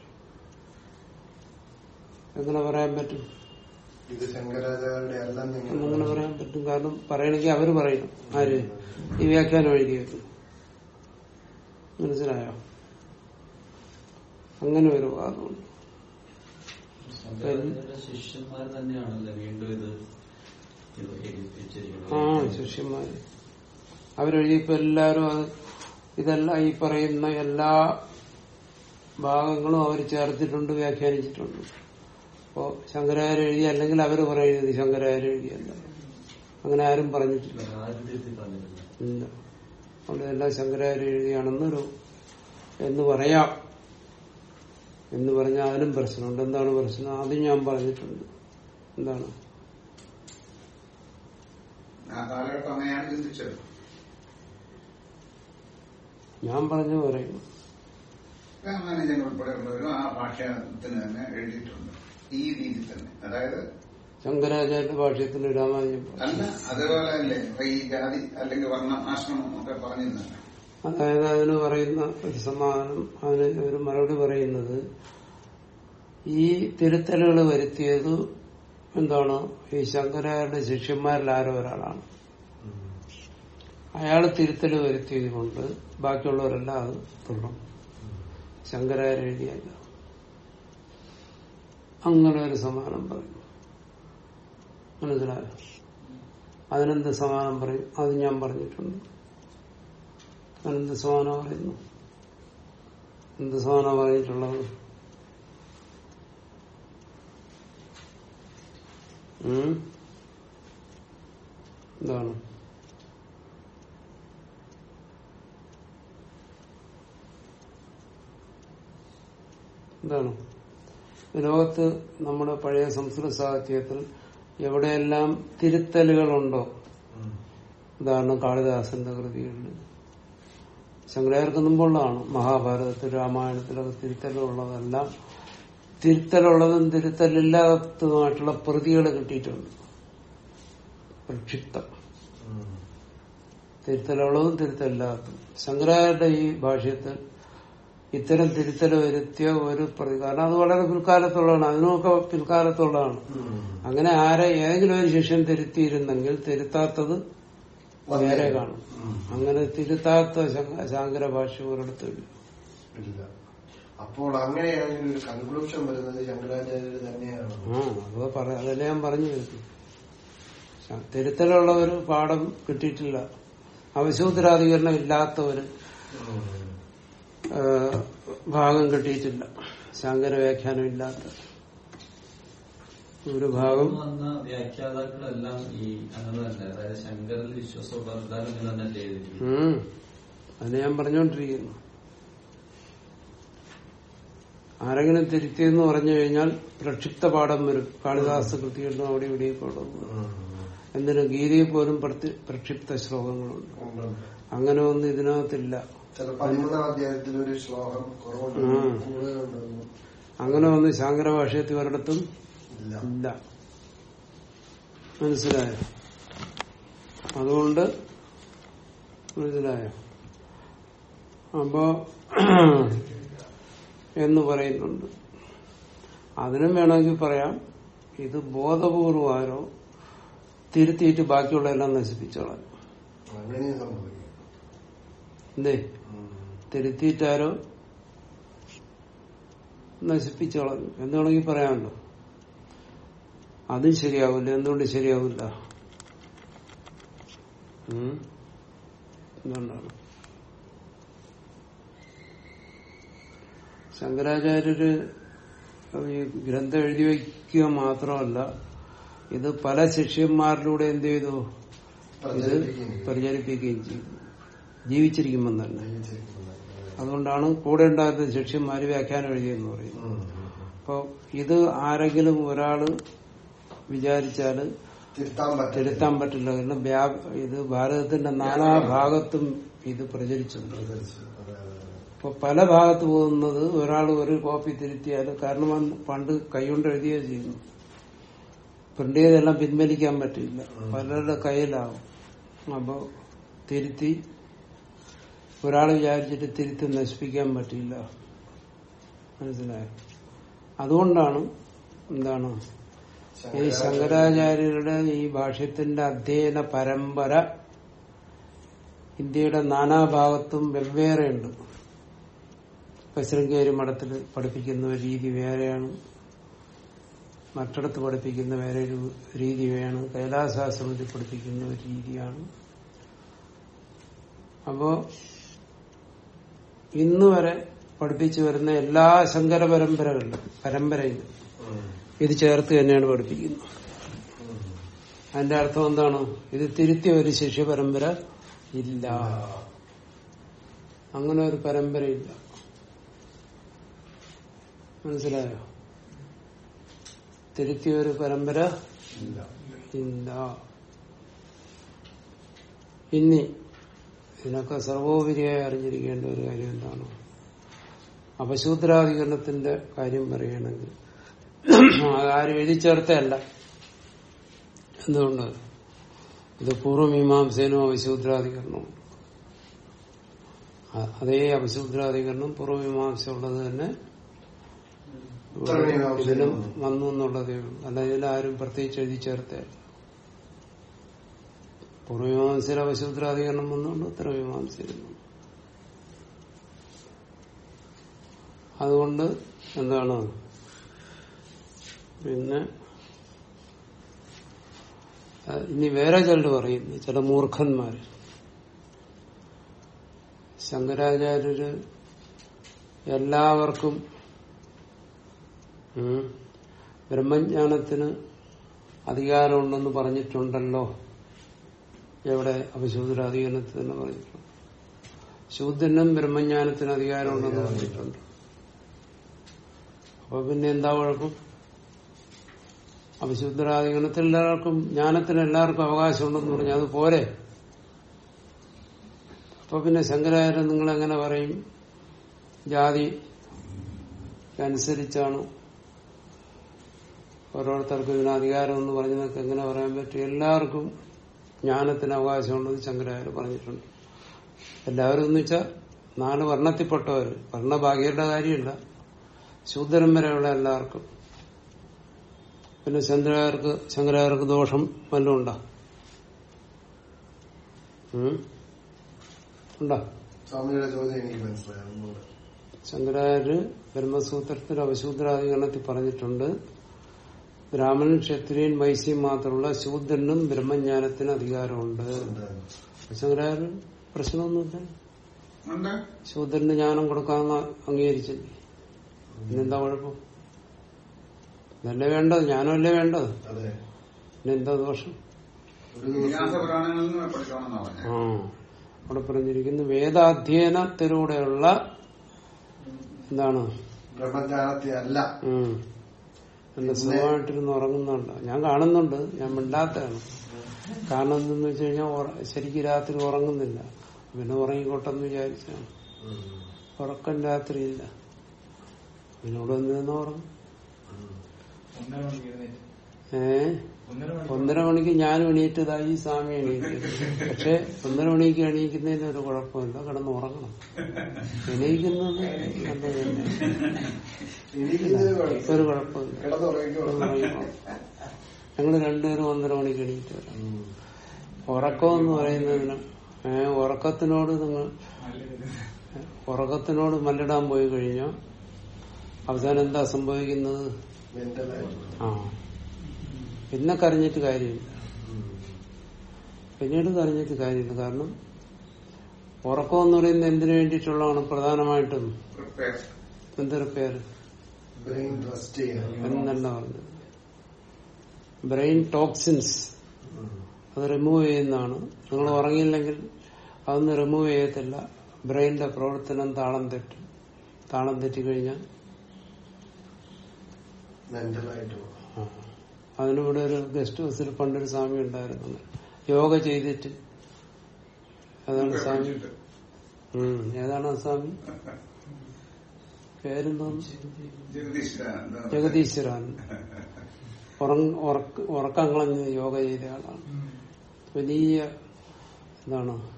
എങ്ങനെ പറയാൻ പറ്റും? ഇത് ശങ്കരാചാര്യരുടെ എന്നങ്ങനെ പറയാൻ പറ്റും? കാരണം പറയണെങ്കിൽ അവർ പറയും. ആര്? ഈ വ്യാഖ്യാനം എഴുതി വെക്കും മനസ്സിലായോ? അങ്ങനെ ഒരു വാദമുണ്ട്. ശങ്കരാചാര്യരുടെ ശിഷ്യന്മാർ തന്നെയാണല്ലോ വീണ്ടും ഇത് ആ ശിഷ്യന്മാര്. അവരെഴുതിയപ്പോ എല്ലാരും അത് ഇതെല്ലാം ഈ പറയുന്ന എല്ലാ ഭാഗങ്ങളും അവർ ചേർത്തിട്ടുണ്ട് വ്യാഖ്യാനിച്ചിട്ടുണ്ട്. അപ്പോ ശങ്കരാചാര്യ എഴുതി അല്ലെങ്കിൽ അവർ പറയുന്നത് ശങ്കരാചാര്യ എഴുതിയല്ല. അങ്ങനെ ആരും പറഞ്ഞിട്ടില്ല. ഇല്ല. അവിടെ എല്ലാം ശങ്കരാചാര്യ എഴുതിയാണെന്നൊരു എന്ന് പറയാം. എന്ന് പറഞ്ഞാൽ അതിനും പ്രശ്നമുണ്ട്. എന്താണ് പ്രശ്നം? അതും ഞാൻ പറഞ്ഞിട്ടുണ്ട്. എന്താണ്? ഞാൻ പറഞ്ഞു പറയുന്നു. രാമാനുജൻ ഉൾപ്പെടെയുള്ളവരും ആ ഭാഷത്തിന് തന്നെ എഴുതിയിട്ടുണ്ട്. ഈ രീതി തന്നെ. അതായത് ശങ്കരാചാര്യ ഭാഷയത്തിൽ രാമാനുജൻ. അല്ല അതേപോലെ അല്ലേ ഈ ജാതി അല്ലെങ്കിൽ വർണ ആശ്രമം ഒക്കെ പറഞ്ഞിരുന്നല്ലോ. അതായത് അതിന് പറയുന്ന ഒരു സമാധാനം അതിന് ഒരു മറുപടി പറയുന്നത് ഈ തിരുത്തലുകൾ വരുത്തിയത് എന്താണ്? ഈ ശങ്കരാചാര്യ ശിഷ്യന്മാരിൽ ആരോ ഒരാളാണ്. അയാൾ തിരുത്തൽ വരുത്തിയത് കൊണ്ട് ബാക്കിയുള്ളവരെല്ലാം അത് തുടരും. ശങ്കരാചാര്യ എഴുതിയല്ല. അങ്ങനെ ഒരു സമാനം പറയും. മനസ്സിലായോ? അതിനെന്ത് സമാനം പറയും? അത് ഞാൻ പറഞ്ഞിട്ടുണ്ട്. അതിനെന്ത് സമാനം പറയുന്നു? എന്ത് സമാനം പറഞ്ഞിട്ടുള്ളത്? എന്താണ്? എന്താണ്? ലോകത്ത് നമ്മുടെ പഴയ സംസ്കൃത സാഹിത്യത്തിൽ എവിടെയെല്ലാം തിരുത്തലുകളുണ്ടോ? ഉദാഹരണം കാളിദാസന്റെ കൃതികളിൽ. ശങ്കരാചാര്യർക്ക് മുമ്പുള്ളതാണ് മഹാഭാരതത്തിൽ രാമായണത്തിലൊക്കെ തിരുത്തലുള്ളതെല്ലാം തിരുത്തലുള്ളതും തിരുത്തലില്ലാത്തതുമായിട്ടുള്ള പ്രതികൾ കിട്ടിയിട്ടുണ്ട്. പ്രക്ഷിപ്തം. തിരുത്തലുള്ളതും തിരുത്തലില്ലാത്തതും. ശങ്കരാചാര്യരുടെ ഈ ഭാഷ്യത്തിൽ ഇത്തരം തിരുത്തൽ വരുത്തിയ ഒരു പ്രതി കാരണം അത് വളരെ പിൽക്കാലത്തുള്ളതാണ്. അതിനൊക്കെ പിൽക്കാലത്തുള്ളതാണ്. അങ്ങനെ ആരെ ഏതെങ്കിലും ഒരു ശിഷ്യൻ തിരുത്തിയിരുന്നെങ്കിൽ തിരുത്താത്തത് വേറെ കാണും. അങ്ങനെ തിരുത്താത്ത ശങ്ക- ശാങ്കര ഭാഷ ഒരിടത്തും ഇല്ല. ഇല്ല. അപ്പോൾ അങ്ങനെയാണെങ്കിൽ ഒരു കൺക്ലൂഷൻ വരുന്നത് ശങ്കരാചാര്യർ തന്നെയാണ്. അതല്ലേ ഞാൻ പറഞ്ഞു തിരുത്തലുള്ള ഒരു പാഠം കിട്ടിയിട്ടില്ല. അവശൂദ്രാധികരണം ഇല്ലാത്ത ഒരു ആ, ഭാഗം കിട്ടിയിട്ടില്ല. ശങ്കര വ്യാഖ്യാനം ഇല്ലാത്ത ഒരു ഭാഗം വന്ന വ്യാഖ്യാതാക്കളെല്ലാം ഈ അങ്ങനെ തന്നെ അതായത്. അതിനെ ഞാൻ പറഞ്ഞുകൊണ്ടിരിക്കുന്നു. ആരെങ്കിലും തിരുത്തിയെന്ന് പറഞ്ഞു കഴിഞ്ഞാൽ പ്രക്ഷിപ്ത പാഠം വരും. കാളിദാസ കൃതികളിലും അവിടെ ഇവിടെയൊക്കെ ഉള്ളത് എന്തിനു ഗീതയിൽ പോലും പ്രക്ഷിപ്ത ശ്ലോകങ്ങളുണ്ട്. അങ്ങനെ ഒന്നും ഇതിനകത്തില്ല. അങ്ങനെ ഒന്ന് ശാങ്കര ഭാഷയത്തിൽ ഒരിടത്തും ഇല്ല. മനസ്സിലായോ? അതുകൊണ്ട് മനസ്സിലായോ? അപ്പോ എന്ന് പറയുന്നുണ്ട്. അതിനും വേണമെങ്കിൽ പറയാം ഇത് ബോധപൂർവം ആരോ തിരുത്തിയിട്ട് ബാക്കിയുള്ള എല്ലാം നശിപ്പിച്ചോളാം അങ്ങനെ സംഭവിക്കും എന്തേ? തിരുത്തിയിട്ടാരോ നശിപ്പിച്ചോളാം. എന്ന് വേണമെങ്കിൽ പറയാമല്ലോ. അതും ശരിയാവില്ല. എന്തുകൊണ്ട് ശരിയാവില്ല? എന്തുകൊണ്ടാണ്? ശങ്കരാചാര്യര് ഈ ഗ്രന്ഥം എഴുതി വയ്ക്കുക മാത്രമല്ല ഇത് പല ശിഷ്യന്മാരിലൂടെ എന്ത് ചെയ്തു? ഇത് പ്രചരിപ്പിക്കുകയും ചെയ്തു. ജീവിച്ചിരിക്കുമ്പോൾ തന്നെ. അതുകൊണ്ടാണ് കൂടെ ഉണ്ടായിരുന്ന ശിഷ്യന്മാര് വ്യാഖ്യാനം എഴുതിയെന്ന് പറയുന്നത്. അപ്പൊ ഇത് ആരെങ്കിലും ഒരാൾ വിചാരിച്ചാൽ തിരുത്താൻ പറ്റില്ല. കാരണം ഇത് ഭാരതത്തിന്റെ നാലാ ഭാഗത്തും ഇത് പ്രചരിച്ചിട്ടുണ്ട്. ഇപ്പൊ പല ഭാഗത്ത് പോകുന്നത് ഒരാൾ ഒരു കോപ്പി തിരുത്തിയാൽ കാരണം പണ്ട് കൈകൊണ്ട് എഴുതിയേ ചെയ്യുന്നു. പ്രിന്റ് ചെയ്തെല്ലാം പിൻവലിക്കാൻ പറ്റില്ല. പലരുടെ കയ്യിലാവും. അപ്പോൾ തിരുത്തി ഒരാൾ വിചാരിച്ചിട്ട് തിരുത്തി നശിപ്പിക്കാൻ പറ്റില്ല മനസ്സിലായോ? അതുകൊണ്ടാണ് എന്താണ് ഈ ശങ്കരാചാര്യരുടെ ഈ ഭാഷ്യത്തിന്റെ അധ്യയന പരമ്പര ഇന്ത്യയുടെ നാനാഭാഗത്തും വെവ്വേറെയുണ്ട്. ഇപ്പൊ മഠത്തിൽ പഠിപ്പിക്കുന്ന ഒരു രീതി വേറെയാണ്. മറ്റിടത്ത് പഠിപ്പിക്കുന്ന വേറെ ഒരു രീതി വേണം. കൈലാസാശ്രമത്തിൽ പഠിപ്പിക്കുന്ന ഒരു രീതിയാണ്. അപ്പോ ഇന്ന് വരെ പഠിപ്പിച്ചു വരുന്ന എല്ലാ ശങ്കര പരമ്പരകളിലും പരമ്പരയിലും ഇത് ചേർത്ത് തന്നെയാണ് പഠിപ്പിക്കുന്നത്. അതിന്റെ അർത്ഥം എന്താണ്? ഇത് തിരുത്തിയ ഒരു ശിഷ്യ പരമ്പര ഇല്ല. അങ്ങനെ ഒരു പരമ്പരയില്ല. മനസ്സിലായോ? തിരുത്തിയ ഒരു പരമ്പര ഇല്ല. ഇല്ല. ഇനി ഇതിനൊക്കെ സർവോപരിയായി അറിഞ്ഞിരിക്കേണ്ട ഒരു കാര്യം എന്താണ്? അപശൂദ്രാധികരണത്തിന്റെ കാര്യം പറയുകയാണെങ്കിൽ അതാരും എഴുതിച്ചേർത്തല്ല എന്തുകൊണ്ട്? ഇത് പൂർവമീമാംസേനും അപശൂദ്രാധികരണവും അതേ അപശൂദ്രാധികരണം പൂർവമീമാംസ ഉള്ളത് തന്നെ ഇതിലും വന്നു. വന്നു എന്നുള്ളതേ ഉള്ളൂ. അല്ല ഇതിലാരും പ്രത്യേകിച്ച് എഴുതി ചേർത്തല്ല പൂർവമീമാംസയിൽ അപശൂദ്രാധികരണം വന്നുകൊണ്ട് ഉത്തരമീമാംസയിലും അതുകൊണ്ട് എന്താണ്? പിന്നെ ഇനി വേറെ ചിലർ പറയുന്നു ചില മൂർഖന്മാര്. ശങ്കരാചാര്യര് എല്ലാവർക്കും ബ്രഹ്മജ്ഞാനത്തിന് അധികാരമുണ്ടെന്ന് പറഞ്ഞിട്ടുണ്ടല്ലോ. എവിടെ അപശൂദ്രാധികരണത്തിൽ തന്നെ പറഞ്ഞിട്ടുണ്ട്. ശൂദ്രനും ബ്രഹ്മജ്ഞാനത്തിന് അധികാരമുണ്ടെന്ന് പറഞ്ഞിട്ടുണ്ട്. അപ്പൊ പിന്നെ എന്താ കുഴപ്പം അവശുദ്ധരാധികണത്തിൽ എല്ലാവർക്കും ജ്ഞാനത്തിന് എല്ലാവർക്കും അവകാശമുണ്ടെന്ന് പറഞ്ഞു അത് പോരെ? അപ്പൊ പിന്നെ ശങ്കരാചാര്യൻ നിങ്ങൾ എങ്ങനെ പറയും? ജാതി അനുസരിച്ചാണ് ഓരോരുത്തർക്കും ഇതിന് അധികാരം എന്ന് പറഞ്ഞതൊക്കെ എങ്ങനെ പറയാൻ പറ്റും? എല്ലാവർക്കും ജ്ഞാനത്തിന് അവകാശമുണ്ടെന്ന് ശങ്കരാചാര്യ പറഞ്ഞിട്ടുണ്ട്. എല്ലാവരും എന്ന് വെച്ചാൽ നാല് വർണത്തിൽപ്പെട്ടവർ. വർണഭാഗ്യരുടെ കാര്യമില്ല. ശൂദ്രം വരെയുള്ള എല്ലാവർക്കും. പിന്നെ ശങ്കരാചാര്യർക്ക് ശങ്കരാചാര്യർക്ക് ദോഷം വല്ലതും ഉണ്ടോ? ഉണ്ടോ? സ്വാമിയുടെ ചോദ്യം എനിക്ക് മനസ്സിലായി. ഒന്നുകൂടെ. ശങ്കരാചാര്യ ബ്രഹ്മസൂത്രത്തിൽ അവശൂദ്രാധികരണത്തിൽ പറഞ്ഞിട്ടുണ്ട്. ബ്രാഹ്മണൻ ക്ഷത്രിയൻ വൈശ്യം മാത്രമുള്ള ശൂദ്രനും ബ്രഹ്മജ്ഞാനത്തിന് അധികാരമുണ്ട്? ശങ്കരാചാര്യ പ്രശ്നമൊന്നുമില്ല. ശൂദ്രന് ജ്ഞാനം കൊടുക്കാമെന്ന് അംഗീകരിച്ചില്ലേ? പിന്നെന്താ കുഴപ്പം? ഇതല്ലേ വേണ്ടത്? ജ്ഞാനമല്ലേ വേണ്ടത്? പിന്നെന്താ ദോഷം? ആ. അവിടെ പറഞ്ഞിരിക്കുന്നു വേദാധ്യയനത്തിലൂടെയുള്ള എന്താണ് ബ്രഹ്മജ്ഞാനത്തെ അല്ല. ഉം. എന്റെ സുഖമായിട്ടിരുന്ന് ഉറങ്ങുന്നുണ്ട്. ഞാൻ കാണുന്നുണ്ട്. ഞാൻ മിണ്ടാത്തതാണ്. കാരണം എന്തെന്ന് വെച്ച് കഴിഞ്ഞാൽ ശരിക്കും രാത്രി ഉറങ്ങുന്നില്ല. പിന്നെ ഉറങ്ങിക്കോട്ടെന്ന് വിചാരിച്ചാണ്. ഉറക്കം രാത്രിയില്ല. പിന്നോട് വന്നിരുന്ന ഉറങ്ങും. ഏഹ് ഏ? ഒന്നര മണിക്ക്. ഞാൻ എണീറ്റതായി സ്വാമി എണീറ്റ് പക്ഷെ ഒന്നര മണിക്ക് എണീക്കുന്നതിന് ഒരു കുഴപ്പമില്ല കിടന്ന് ഉറങ്ങണം. എണീക്കുന്നത് നല്ലത് തന്നെ. ഒരു കുഴപ്പമില്ല ഞങ്ങൾ ഞങ്ങൾ രണ്ടുപേരും ഒന്നര മണിക്ക് എണീറ്റ് വരാം. ഉറക്കം എന്ന് പറയുന്നതിന് ഉറക്കത്തിനോട് നിങ്ങൾ ഉറക്കത്തിനോട് മല്ലിടാൻ പോയി കഴിഞ്ഞാൽ അവസാനം എന്താ സംഭവിക്കുന്നത്? ആ. പിന്നെ കരഞ്ഞിട്ട് കാര്യമില്ല. പിന്നീട് കരഞ്ഞിട്ട് കാര്യമില്ല. കാരണം ഉറക്കം എന്ന് പറയുന്നത് എന്തിനു വേണ്ടിയിട്ടുള്ളതാണ് പ്രധാനമായിട്ടും? എന്ത് റിപ്പയർ എന്നല്ല പറഞ്ഞത്. ബ്രെയിൻ ടോക്സിൻസ് അത് റിമൂവ് ചെയ്യുന്നതാണ്. നിങ്ങൾ ഉറങ്ങിയില്ലെങ്കിൽ അതൊന്നും റിമൂവ് ചെയ്യത്തില്ല. ബ്രെയിനിന്റെ പ്രവർത്തനം താളം തെറ്റും. താളം തെറ്റിക്കഴിഞ്ഞാൽ മെന്റലായിട്ട്. അതിനിവിടെ ഒരു ഗസ്റ്റ് ഹൗസിൽ പണ്ടൊരു സ്വാമി ഉണ്ടായിരുന്നു. യോഗ ചെയ്തിട്ട്. അതാണ് സ്വാമി. ഏതാണ് ആ സ്വാമി? പേരെന്തോന്നു ജഗദീശ്വരൻ ഉറക്ക- കളഞ്ഞ് യോഗ ചെയ്ത ആളാണ്. വലിയ എന്താണ്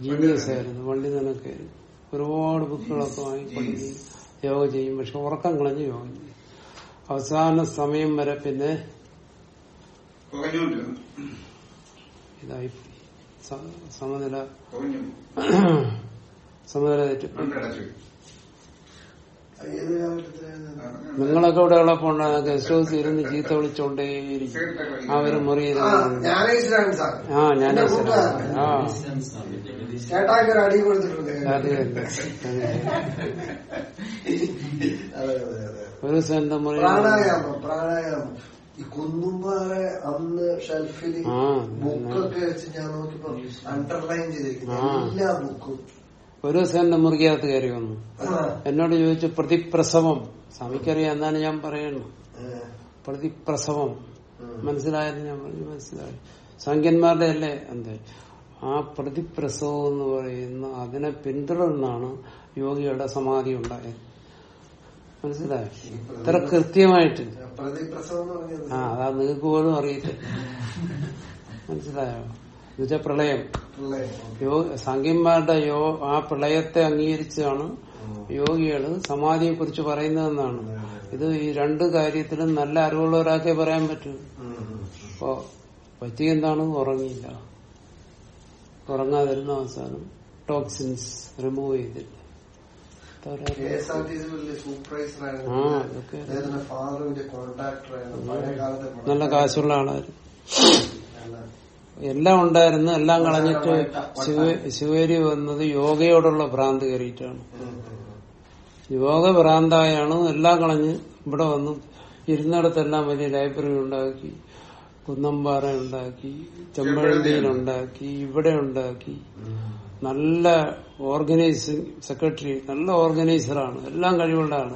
ജീനിയസ് ആയിരുന്നു പണ്ഡിതനൊക്കെ ഒരുപാട് ബുക്കുകളൊക്കെ വാങ്ങി യോഗ ചെയ്യും പക്ഷെ ഉറക്കം കളഞ്ഞ് യോഗ ചെയ്യും. അവസാന സമയം വരെ പിന്നെ ഇതായി. സ- സമനില സമനില നിങ്ങളൊക്കെ ഇവിടെ ഉള്ളപ്പോ ഗസ്റ്റ് ഹൗസ് ഇരുന്ന് ചീത്ത വിളിച്ചോണ്ടേയിരിക്കും അവർ മുറി ആ ഞാൻ. ആ അടി കൊടുത്തിട്ടുണ്ട് അത് തന്നെ. അതെ അതെ അതെ ഒരു ദിവസം എന്താ പ്രാണായാമം പ്രാണായാമം. ഈ കുന്നുംപാറ അന്ന് ഷെൽഫിൽ ബുക്കൊക്കെ വെച്ച് ഞാൻ നോക്കിയപ്പോ അണ്ടർലൈൻ ചെയ്തിരിക്കുന്നു. എല്ലാ ബുക്കും. ഒരു ദിവസം എന്റെ മുറുകിയകത്ത് കയറി വന്നു. എന്നോട് ചോദിച്ചു പ്രതിപ്രസവം? സ്വാമിക്കറിയാം എന്നാണ് ഞാൻ പറയുന്നത്. പ്രതിപ്രസവം. മനസ്സിലായത് മനസ്സിലായെന്ന് ഞാൻ പറഞ്ഞു മനസ്സിലായി. സംഖ്യന്മാരുടെ അല്ലേ? എന്തേ? ആ പ്രതിപ്രസവം എന്ന് പറയുന്ന അതിനെ പിന്തുടർന്നാണ് യോഗിയുടെ സമാധി ഉണ്ടായത്. മനസ്സിലായോ? ഇത്ര കൃത്യമായിട്ട്. ആ അതാ നിങ്ങൾക്ക് പോലും അറിയില്ല. മനസ്സിലായോ? എന്നുവെച്ചാ പ്രളയം. യോ സംഖ്യന്മാരുടെ യോ ആ പ്രളയത്തെ അംഗീകരിച്ചാണ് യോഗികൾ സമാധിയെ കുറിച്ച് പറയുന്നതെന്നാണ് ഇത് ഈ രണ്ട് കാര്യത്തിലും നല്ല അറിവുള്ള ഒരാൾക്കേ പറയാൻ പറ്റൂ. അപ്പോ പറ്റി എന്താണ് പറ്റിയെന്താണ്? ഉറങ്ങിയില്ല. ഉറങ്ങാതിരുന്ന അവസാനം ടോക്സിൻസ് റിമൂവ് ചെയ്തില്ല. നല്ല കാശുള്ള ആളായിരുന്നു. എല്ലാം ഉണ്ടായിരുന്നു എല്ലാം കളഞ്ഞിട്ട് ശിവ ശിവേരി വന്നത് യോഗയോടുള്ള ഭ്രാന്ത് കയറിയിട്ടാണ്. യോഗ ഭ്രാന്തായാണ് എല്ലാം കളഞ്ഞ് ഇവിടെ വന്നു. ഇരുന്നിടത്തെല്ലാം വലിയ ലൈബ്രറി ഉണ്ടാക്കി കുന്നമ്പാറ ഉണ്ടാക്കി ചെമ്പഴന്തിയിലുണ്ടാക്കി ഇവിടെ ഉണ്ടാക്കി. നല്ല ഓർഗനൈസിങ് സെക്രട്ടറി നല്ല ഓർഗനൈസറാണ് എല്ലാം കഴിവുള്ള ആൾ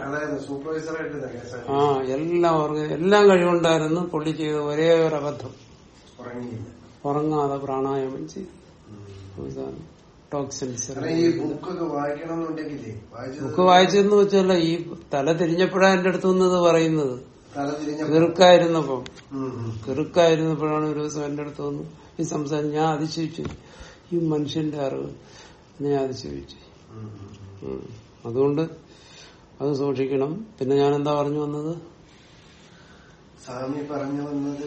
ആ എല്ലാം എല്ലാം കഴിവുണ്ടായിരുന്നു പുള്ളി ചെയ്ത ഒരേ ഒരു അബദ്ധം. ഉറങ്ങാതെ പ്രാണായാമം ചെയ്തു. ടോക്സിൻസ് ബുക്ക് വായിച്ചെന്ന് വെച്ചല്ല ഈ തല തിരിഞ്ഞപ്പോഴാണ് എന്റെ അടുത്ത് നിന്ന് പറയുന്നത്. കിറുക്കായിരുന്നപ്പം. കിറുക്കായിരുന്നപ്പോഴാണ് ഒരു ദിവസം എന്റെ അടുത്ത് വന്നു. ഈ സംസാരം ഞാൻ അതിശയിച്ചു. ഈ മനുഷ്യന്റെ അറിവ്. ഞാൻ അതിശയിച്ചു. അതുകൊണ്ട് അത് സൂക്ഷിക്കണം. പിന്നെ ഞാൻ എന്താ പറഞ്ഞു വന്നത്? സ്വാമി പറഞ്ഞു വന്നത്.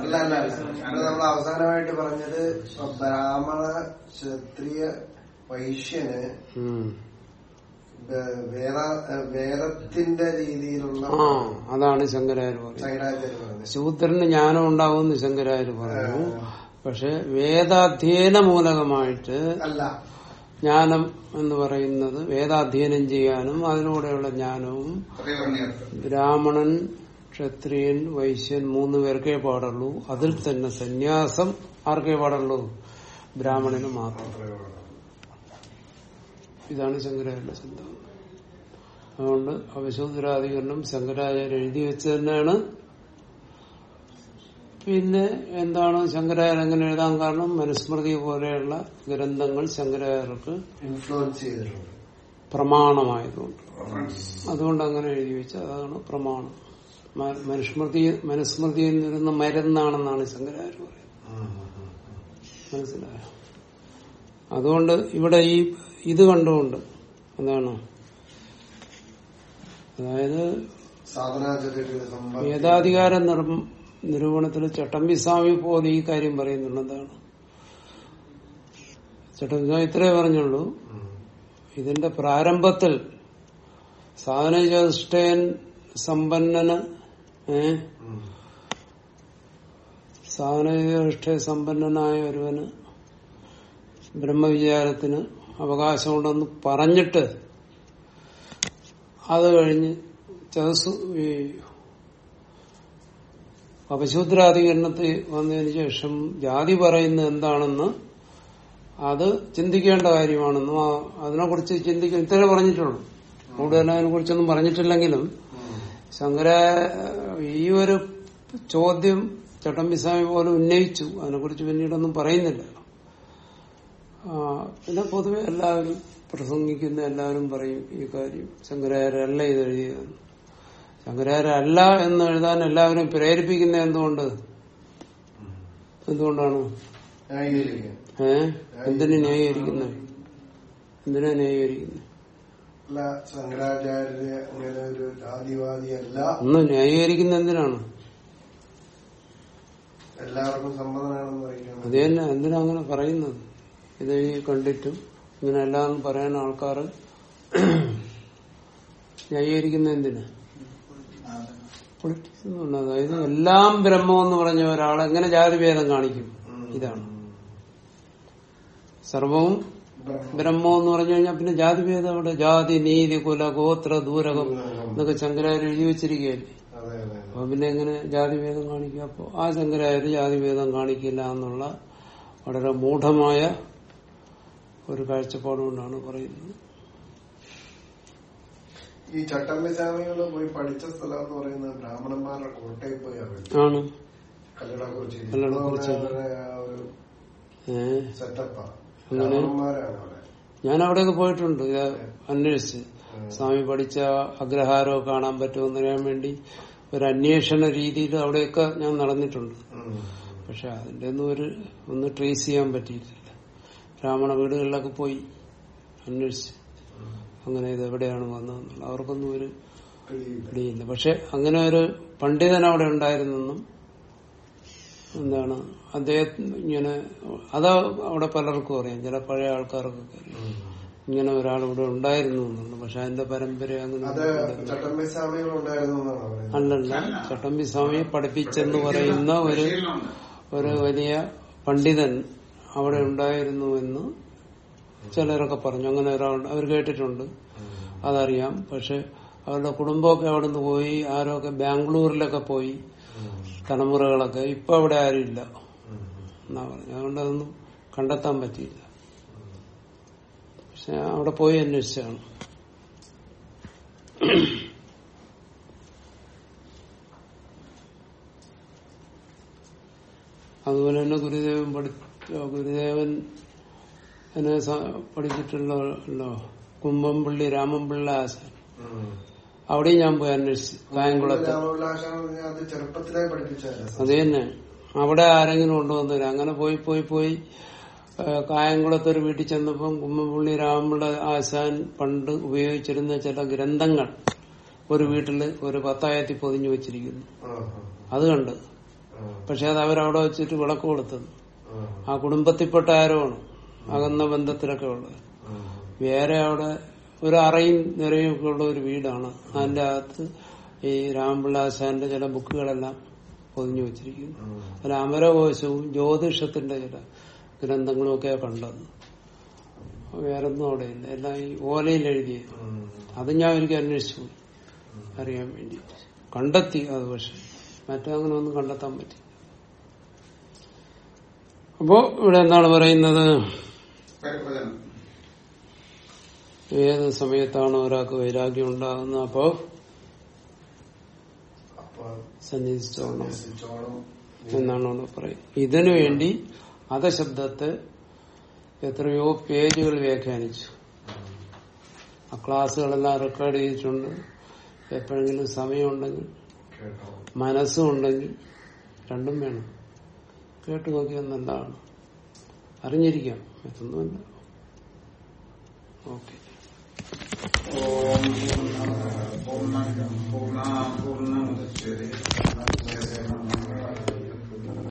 അല്ല അല്ല. നമ്മൾ അവസാനമായിട്ട് പറഞ്ഞത് ബ്രാഹ്മണ ക്ഷത്രിയ വൈശ്യന് വേദത്തിന്റെ രീതിയിലുള്ള ആ അതാണ് ശങ്കരാചാര്യ ശൂദ്രന് ജ്ഞാനം ഉണ്ടാവുമെന്ന് ശങ്കരാചാര്യ പറഞ്ഞു. പക്ഷെ വേദാധ്യയന മൂലകമായിട്ട് അല്ല. ജ്ഞാനം എന്ന് പറയുന്നത് വേദാധ്യയനം ചെയ്യാനും അതിലൂടെയുള്ള ജ്ഞാനവും ബ്രാഹ്മണൻ ക്ഷത്രിയൻ വൈശ്യൻ മൂന്ന് പേർക്കേ പാടുള്ളൂ. അതിൽ തന്നെ സന്യാസം ആർക്കേ പാടുള്ളൂ? ബ്രാഹ്മണന് മാത്രം. ഇതാണ് ശങ്കരാചാര്യ സിദ്ധാന്തം. അതുകൊണ്ട് അവശൂദ്രാധികരണം ശങ്കരാചാര്യ എഴുതി വെച്ച് തന്നെയാണ്. പിന്നെ എന്താണ് ശങ്കരാചാര്യ അങ്ങനെ എഴുതാൻ കാരണം മനുസ്മൃതി പോലെയുള്ള ഗ്രന്ഥങ്ങൾ ശങ്കരായർക്ക് ഇൻഫ്ലുവൻസ് ചെയ്തിട്ടുണ്ട്. പ്രമാണമായതുകൊണ്ട് അതുകൊണ്ട് അങ്ങനെ എഴുതി വെച്ച അതാണ് പ്രമാണം. മനുസ്മൃതി മനുസ്മൃതി മനുസ്മൃതിയിൽ നിന്നിരുന്ന മരുന്നാണെന്നാണ് ശങ്കരാചാര്യ പറയുന്നത്. മനസ്സിലായോ? അതുകൊണ്ട് ഇവിടെ ഈ ഇത് കണ്ടുകൊണ്ട് എന്താണ്? അതായത് നിർമ്മ വേദാധികാര നിർ- നിരൂപണത്തിൽ ചട്ടമ്പിസ്വാമി പോലെ ഈ കാര്യം പറയുന്നുണ്ട്. എന്താണ്? ചട്ടമ്പിസ്വാമി ഇത്രേ പറഞ്ഞുള്ളൂ. ഇതിന്റെ പ്രാരംഭത്തിൽ സാധനചേഷ്ടയൻ സമ്പന്നന്. സാധനചേഷ്ട സമ്പന്നനായ ഒരുവന് ബ്രഹ്മവിചാരത്തിന് അവകാശമുണ്ടെന്ന് പറഞ്ഞിട്ട് അത് കഴിഞ്ഞ് ചതസ് ഈ അപശൂദ്രാധികരണത്തിൽ വന്നതിന് ശേഷം ജാതി പറയുന്നത് എന്താണെന്ന് അത് ചിന്തിക്കേണ്ട കാര്യമാണെന്നും അതിനെക്കുറിച്ച് ചിന്തിക്കും ഇത്രേ പറഞ്ഞിട്ടുള്ളൂ. കൂടുതൽ അതിനെ കുറിച്ചൊന്നും പറഞ്ഞിട്ടില്ലെങ്കിലും ശങ്കര ഈ ഒരു ചോദ്യം ചട്ടമ്പിസ്വാമി പോലും ഉന്നയിച്ചു. അതിനെക്കുറിച്ച് പിന്നീടൊന്നും പറയുന്നില്ല. പിന്നെ പൊതുവെ എല്ലാവരും പ്രസംഗിക്കുന്ന എല്ലാവരും പറയും ഈ കാര്യം. ശങ്കരാചാര്യല്ല ഇതെഴുതിയതെന്ന് ശങ്കരാചാര്യ അല്ല എന്ന് എഴുതാൻ എല്ലാവരും പ്രേരിപ്പിക്കുന്ന എന്തുകൊണ്ട്? എന്തുകൊണ്ടാണ്? ഏ? എന്തിനു ന്യായീകരിക്കുന്നത്? എന്തിനാ ന്യായീകരിക്കുന്നത്? അല്ല ശങ്കരാചാര്യ അങ്ങനെ ഒരു ജാതിവാദിയല്ല. ഒന്ന് ന്യായീകരിക്കുന്ന എന്തിനാണ്? എല്ലാവർക്കും സമ്മതനാണെന്ന് പറയുന്നത് അത് തന്നെ എന്തിനാ അങ്ങനെ പറയുന്നത്? ഇത് ഈ കണ്ടിട്ടും ഇങ്ങനെ എല്ലാം പറയാൻ ആൾക്കാർ ന്യായീകരിക്കുന്ന എന്തിനാ? പൊളിറ്റിക്സ് എന്നുള്ളത് അതായത് എല്ലാം ബ്രഹ്മം എന്ന് പറഞ്ഞ ഒരാൾ എങ്ങനെ ജാതി ജാതിഭേദം കാണിക്കും? ഇതാണ്. സർവവും ബ്രഹ്മം എന്ന് പറഞ്ഞു കഴിഞ്ഞാൽ പിന്നെ ജാതി ജാതിഭേദം അവിടെ. ജാതി നീതി കുല ഗോത്ര ദൂരകം എന്നൊക്കെ ശങ്കരാചാര്യ എഴുതി വെച്ചിരിക്കുകയല്ലേ അപ്പൊ പിന്നെ എങ്ങനെ ജാതിഭേദം കാണിക്കുക അപ്പോ ആ ശങ്കരാചാര്യ ജാതിഭേദം കാണിക്കില്ല എന്നുള്ള വളരെ മൂഢമായ ഒരു കാഴ്ചപ്പാടുകൊണ്ടാണ് പറയുന്നത്. ഈ ചട്ടമ്പിസ്വാമികൾ പോയി പഠിച്ച സ്ഥലം എന്ന് പറയുന്നത് ബ്രാഹ്മണന്മാരുടെ കോട്ടയിൽ പോയി ആണ്? ഞാൻ അവിടെയൊക്കെ പോയിട്ടുണ്ട്. അന്വേഷിച്ച്. സ്വാമി പഠിച്ച അഗ്രഹാരോ കാണാൻ പറ്റുമെന്നറിയാൻ വേണ്ടി ഒരു അന്വേഷണ രീതിയിൽ അവിടെയൊക്കെ ഞാൻ നടന്നിട്ടുണ്ട്. പക്ഷെ അതിന്റെ ഒന്നും ഒരു ഒന്ന് ട്രേസ് ചെയ്യാൻ പറ്റിയിട്ടില്ല. ബ്രാഹ്മണ വീടുകളിലൊക്കെ പോയി അന്വേഷിച്ച്. അങ്ങനെ ഇത് എവിടെയാണ് വന്നതെന്നുള്ള അവർക്കൊന്നും ഒരു പിടിയില്ല. പക്ഷെ അങ്ങനെ ഒരു പണ്ഡിതൻ അവിടെ ഉണ്ടായിരുന്നെന്നും എന്താണ് അദ്ദേഹം ഇങ്ങനെ അത് അവിടെ പലർക്കും അറിയാം. ചില പഴയ ആൾക്കാർക്കൊക്കെ അറിയാം. ഇങ്ങനെ ഒരാൾ ഇവിടെ ഉണ്ടായിരുന്നു എന്നുള്ളത് പക്ഷെ അതിന്റെ പരമ്പര അങ്ങനെ അല്ലല്ല. ചട്ടമ്പി സ്വാമിയെ പഠിപ്പിച്ചെന്ന് പറയുന്ന ഒരു ഒരു വലിയ പണ്ഡിതൻ അവിടെ ഉണ്ടായിരുന്നു എന്ന് ചിലരൊക്കെ പറഞ്ഞു. അങ്ങനെ ഒരാൾ അവർ കേട്ടിട്ടുണ്ട്. അതറിയാം. പക്ഷെ അവരുടെ കുടുംബമൊക്കെ അവിടെ നിന്ന് പോയി. ആരൊക്കെ ബാംഗ്ലൂരിലൊക്കെ പോയി. തലമുറകളൊക്കെ. ഇപ്പൊ അവിടെ ആരുമില്ല. എന്നാ പറഞ്ഞു അതുകൊണ്ട് അതൊന്നും കണ്ടെത്താൻ പറ്റിയില്ല. പക്ഷെ അവിടെ പോയി അന്വേഷിച്ചാണ്. അതുപോലെ തന്നെ ഗുരുദേവൻ പഠി ഗുരുദേവൻ എന്നെ പഠിച്ചിട്ടുള്ളോ കുമ്പംപള്ളി രാമൻപിള്ള ആശാൻ. അവിടെയും ഞാൻ പോയി അന്വേഷിച്ചു കായംകുളത്ത് അത് തന്നെ. അവിടെ ആരെങ്കിലും കൊണ്ടുവന്നില്ല അങ്ങനെ പോയി പോയി പോയി കായംകുളത്ത് ഒരു വീട്ടിൽ ചെന്നപ്പം കുമ്പംപള്ളി രാമപിള്ള ആശാൻ പണ്ട് ഉപയോഗിച്ചിരുന്ന ചില ഗ്രന്ഥങ്ങൾ ഒരു വീട്ടിൽ ഒരു പത്തായത്തി പൊതിഞ്ഞു വെച്ചിരിക്കുന്നു. അത് കണ്ട്. പക്ഷെ അത് അവരവിടെ വെച്ചിട്ട് വിളക്ക് കൊടുത്തത്. ആ. കുടുംബത്തിൽപ്പെട്ട ആരോണ് അകന്ന ബന്ധത്തിലൊക്കെ ഉള്ളത്. വേറെ അവിടെ ഒരു അറയും നിറയും ഒക്കെ ഉള്ള ഒരു വീടാണ്. അതിന്റെ അകത്ത് ഈ രാമപിള്ളാശാന്റെ ചില ബുക്കുകളെല്ലാം പൊതിഞ്ഞു വെച്ചിരിക്കുന്നു. അതിൽ അമരകോശവും ജ്യോതിഷത്തിന്റെ ചില ഗ്രന്ഥങ്ങളും ഒക്കെ കണ്ടത്. വേറൊന്നും അവിടെ ഇല്ല. എല്ലാം ഈ ഓലയിൽ എഴുതിയ. അത് ഞാൻ ഒരിക്കൽ അന്വേഷിച്ചു അറിയാൻ വേണ്ടി. കണ്ടെത്തി അത് പക്ഷെ. മറ്റങ്ങനെ ഒന്നും കണ്ടെത്താൻ പറ്റി അപ്പോ ഇവിടെ എന്താണ് പറയുന്നത്? ഏത് സമയത്താണ് ഒരാൾക്ക് വൈരാഗ്യം ഉണ്ടാകുന്നത്? അപ്പോ ചോളം എന്നാണ് അവിടെ പറയുന്നത്. ഇതിനു വേണ്ടി അധശബ്ദത്തെ എത്രയോ പേജുകൾ വ്യാഖ്യാനിച്ചു. ആ ക്ലാസ്സുകളെല്ലാം റെക്കോർഡ് ചെയ്തിട്ടുണ്ട്. എപ്പോഴെങ്കിലും സമയമുണ്ടെങ്കിൽ മനസ്സുണ്ടെങ്കിൽ രണ്ടും വേണം. കേട്ടു നോക്കിയെന്നെന്താണ് അറിഞ്ഞിരിക്കാം. എത്തൊന്നുമില്ല ഓക്കെ. ഓം പൂർണ പൂർണ പൂർണ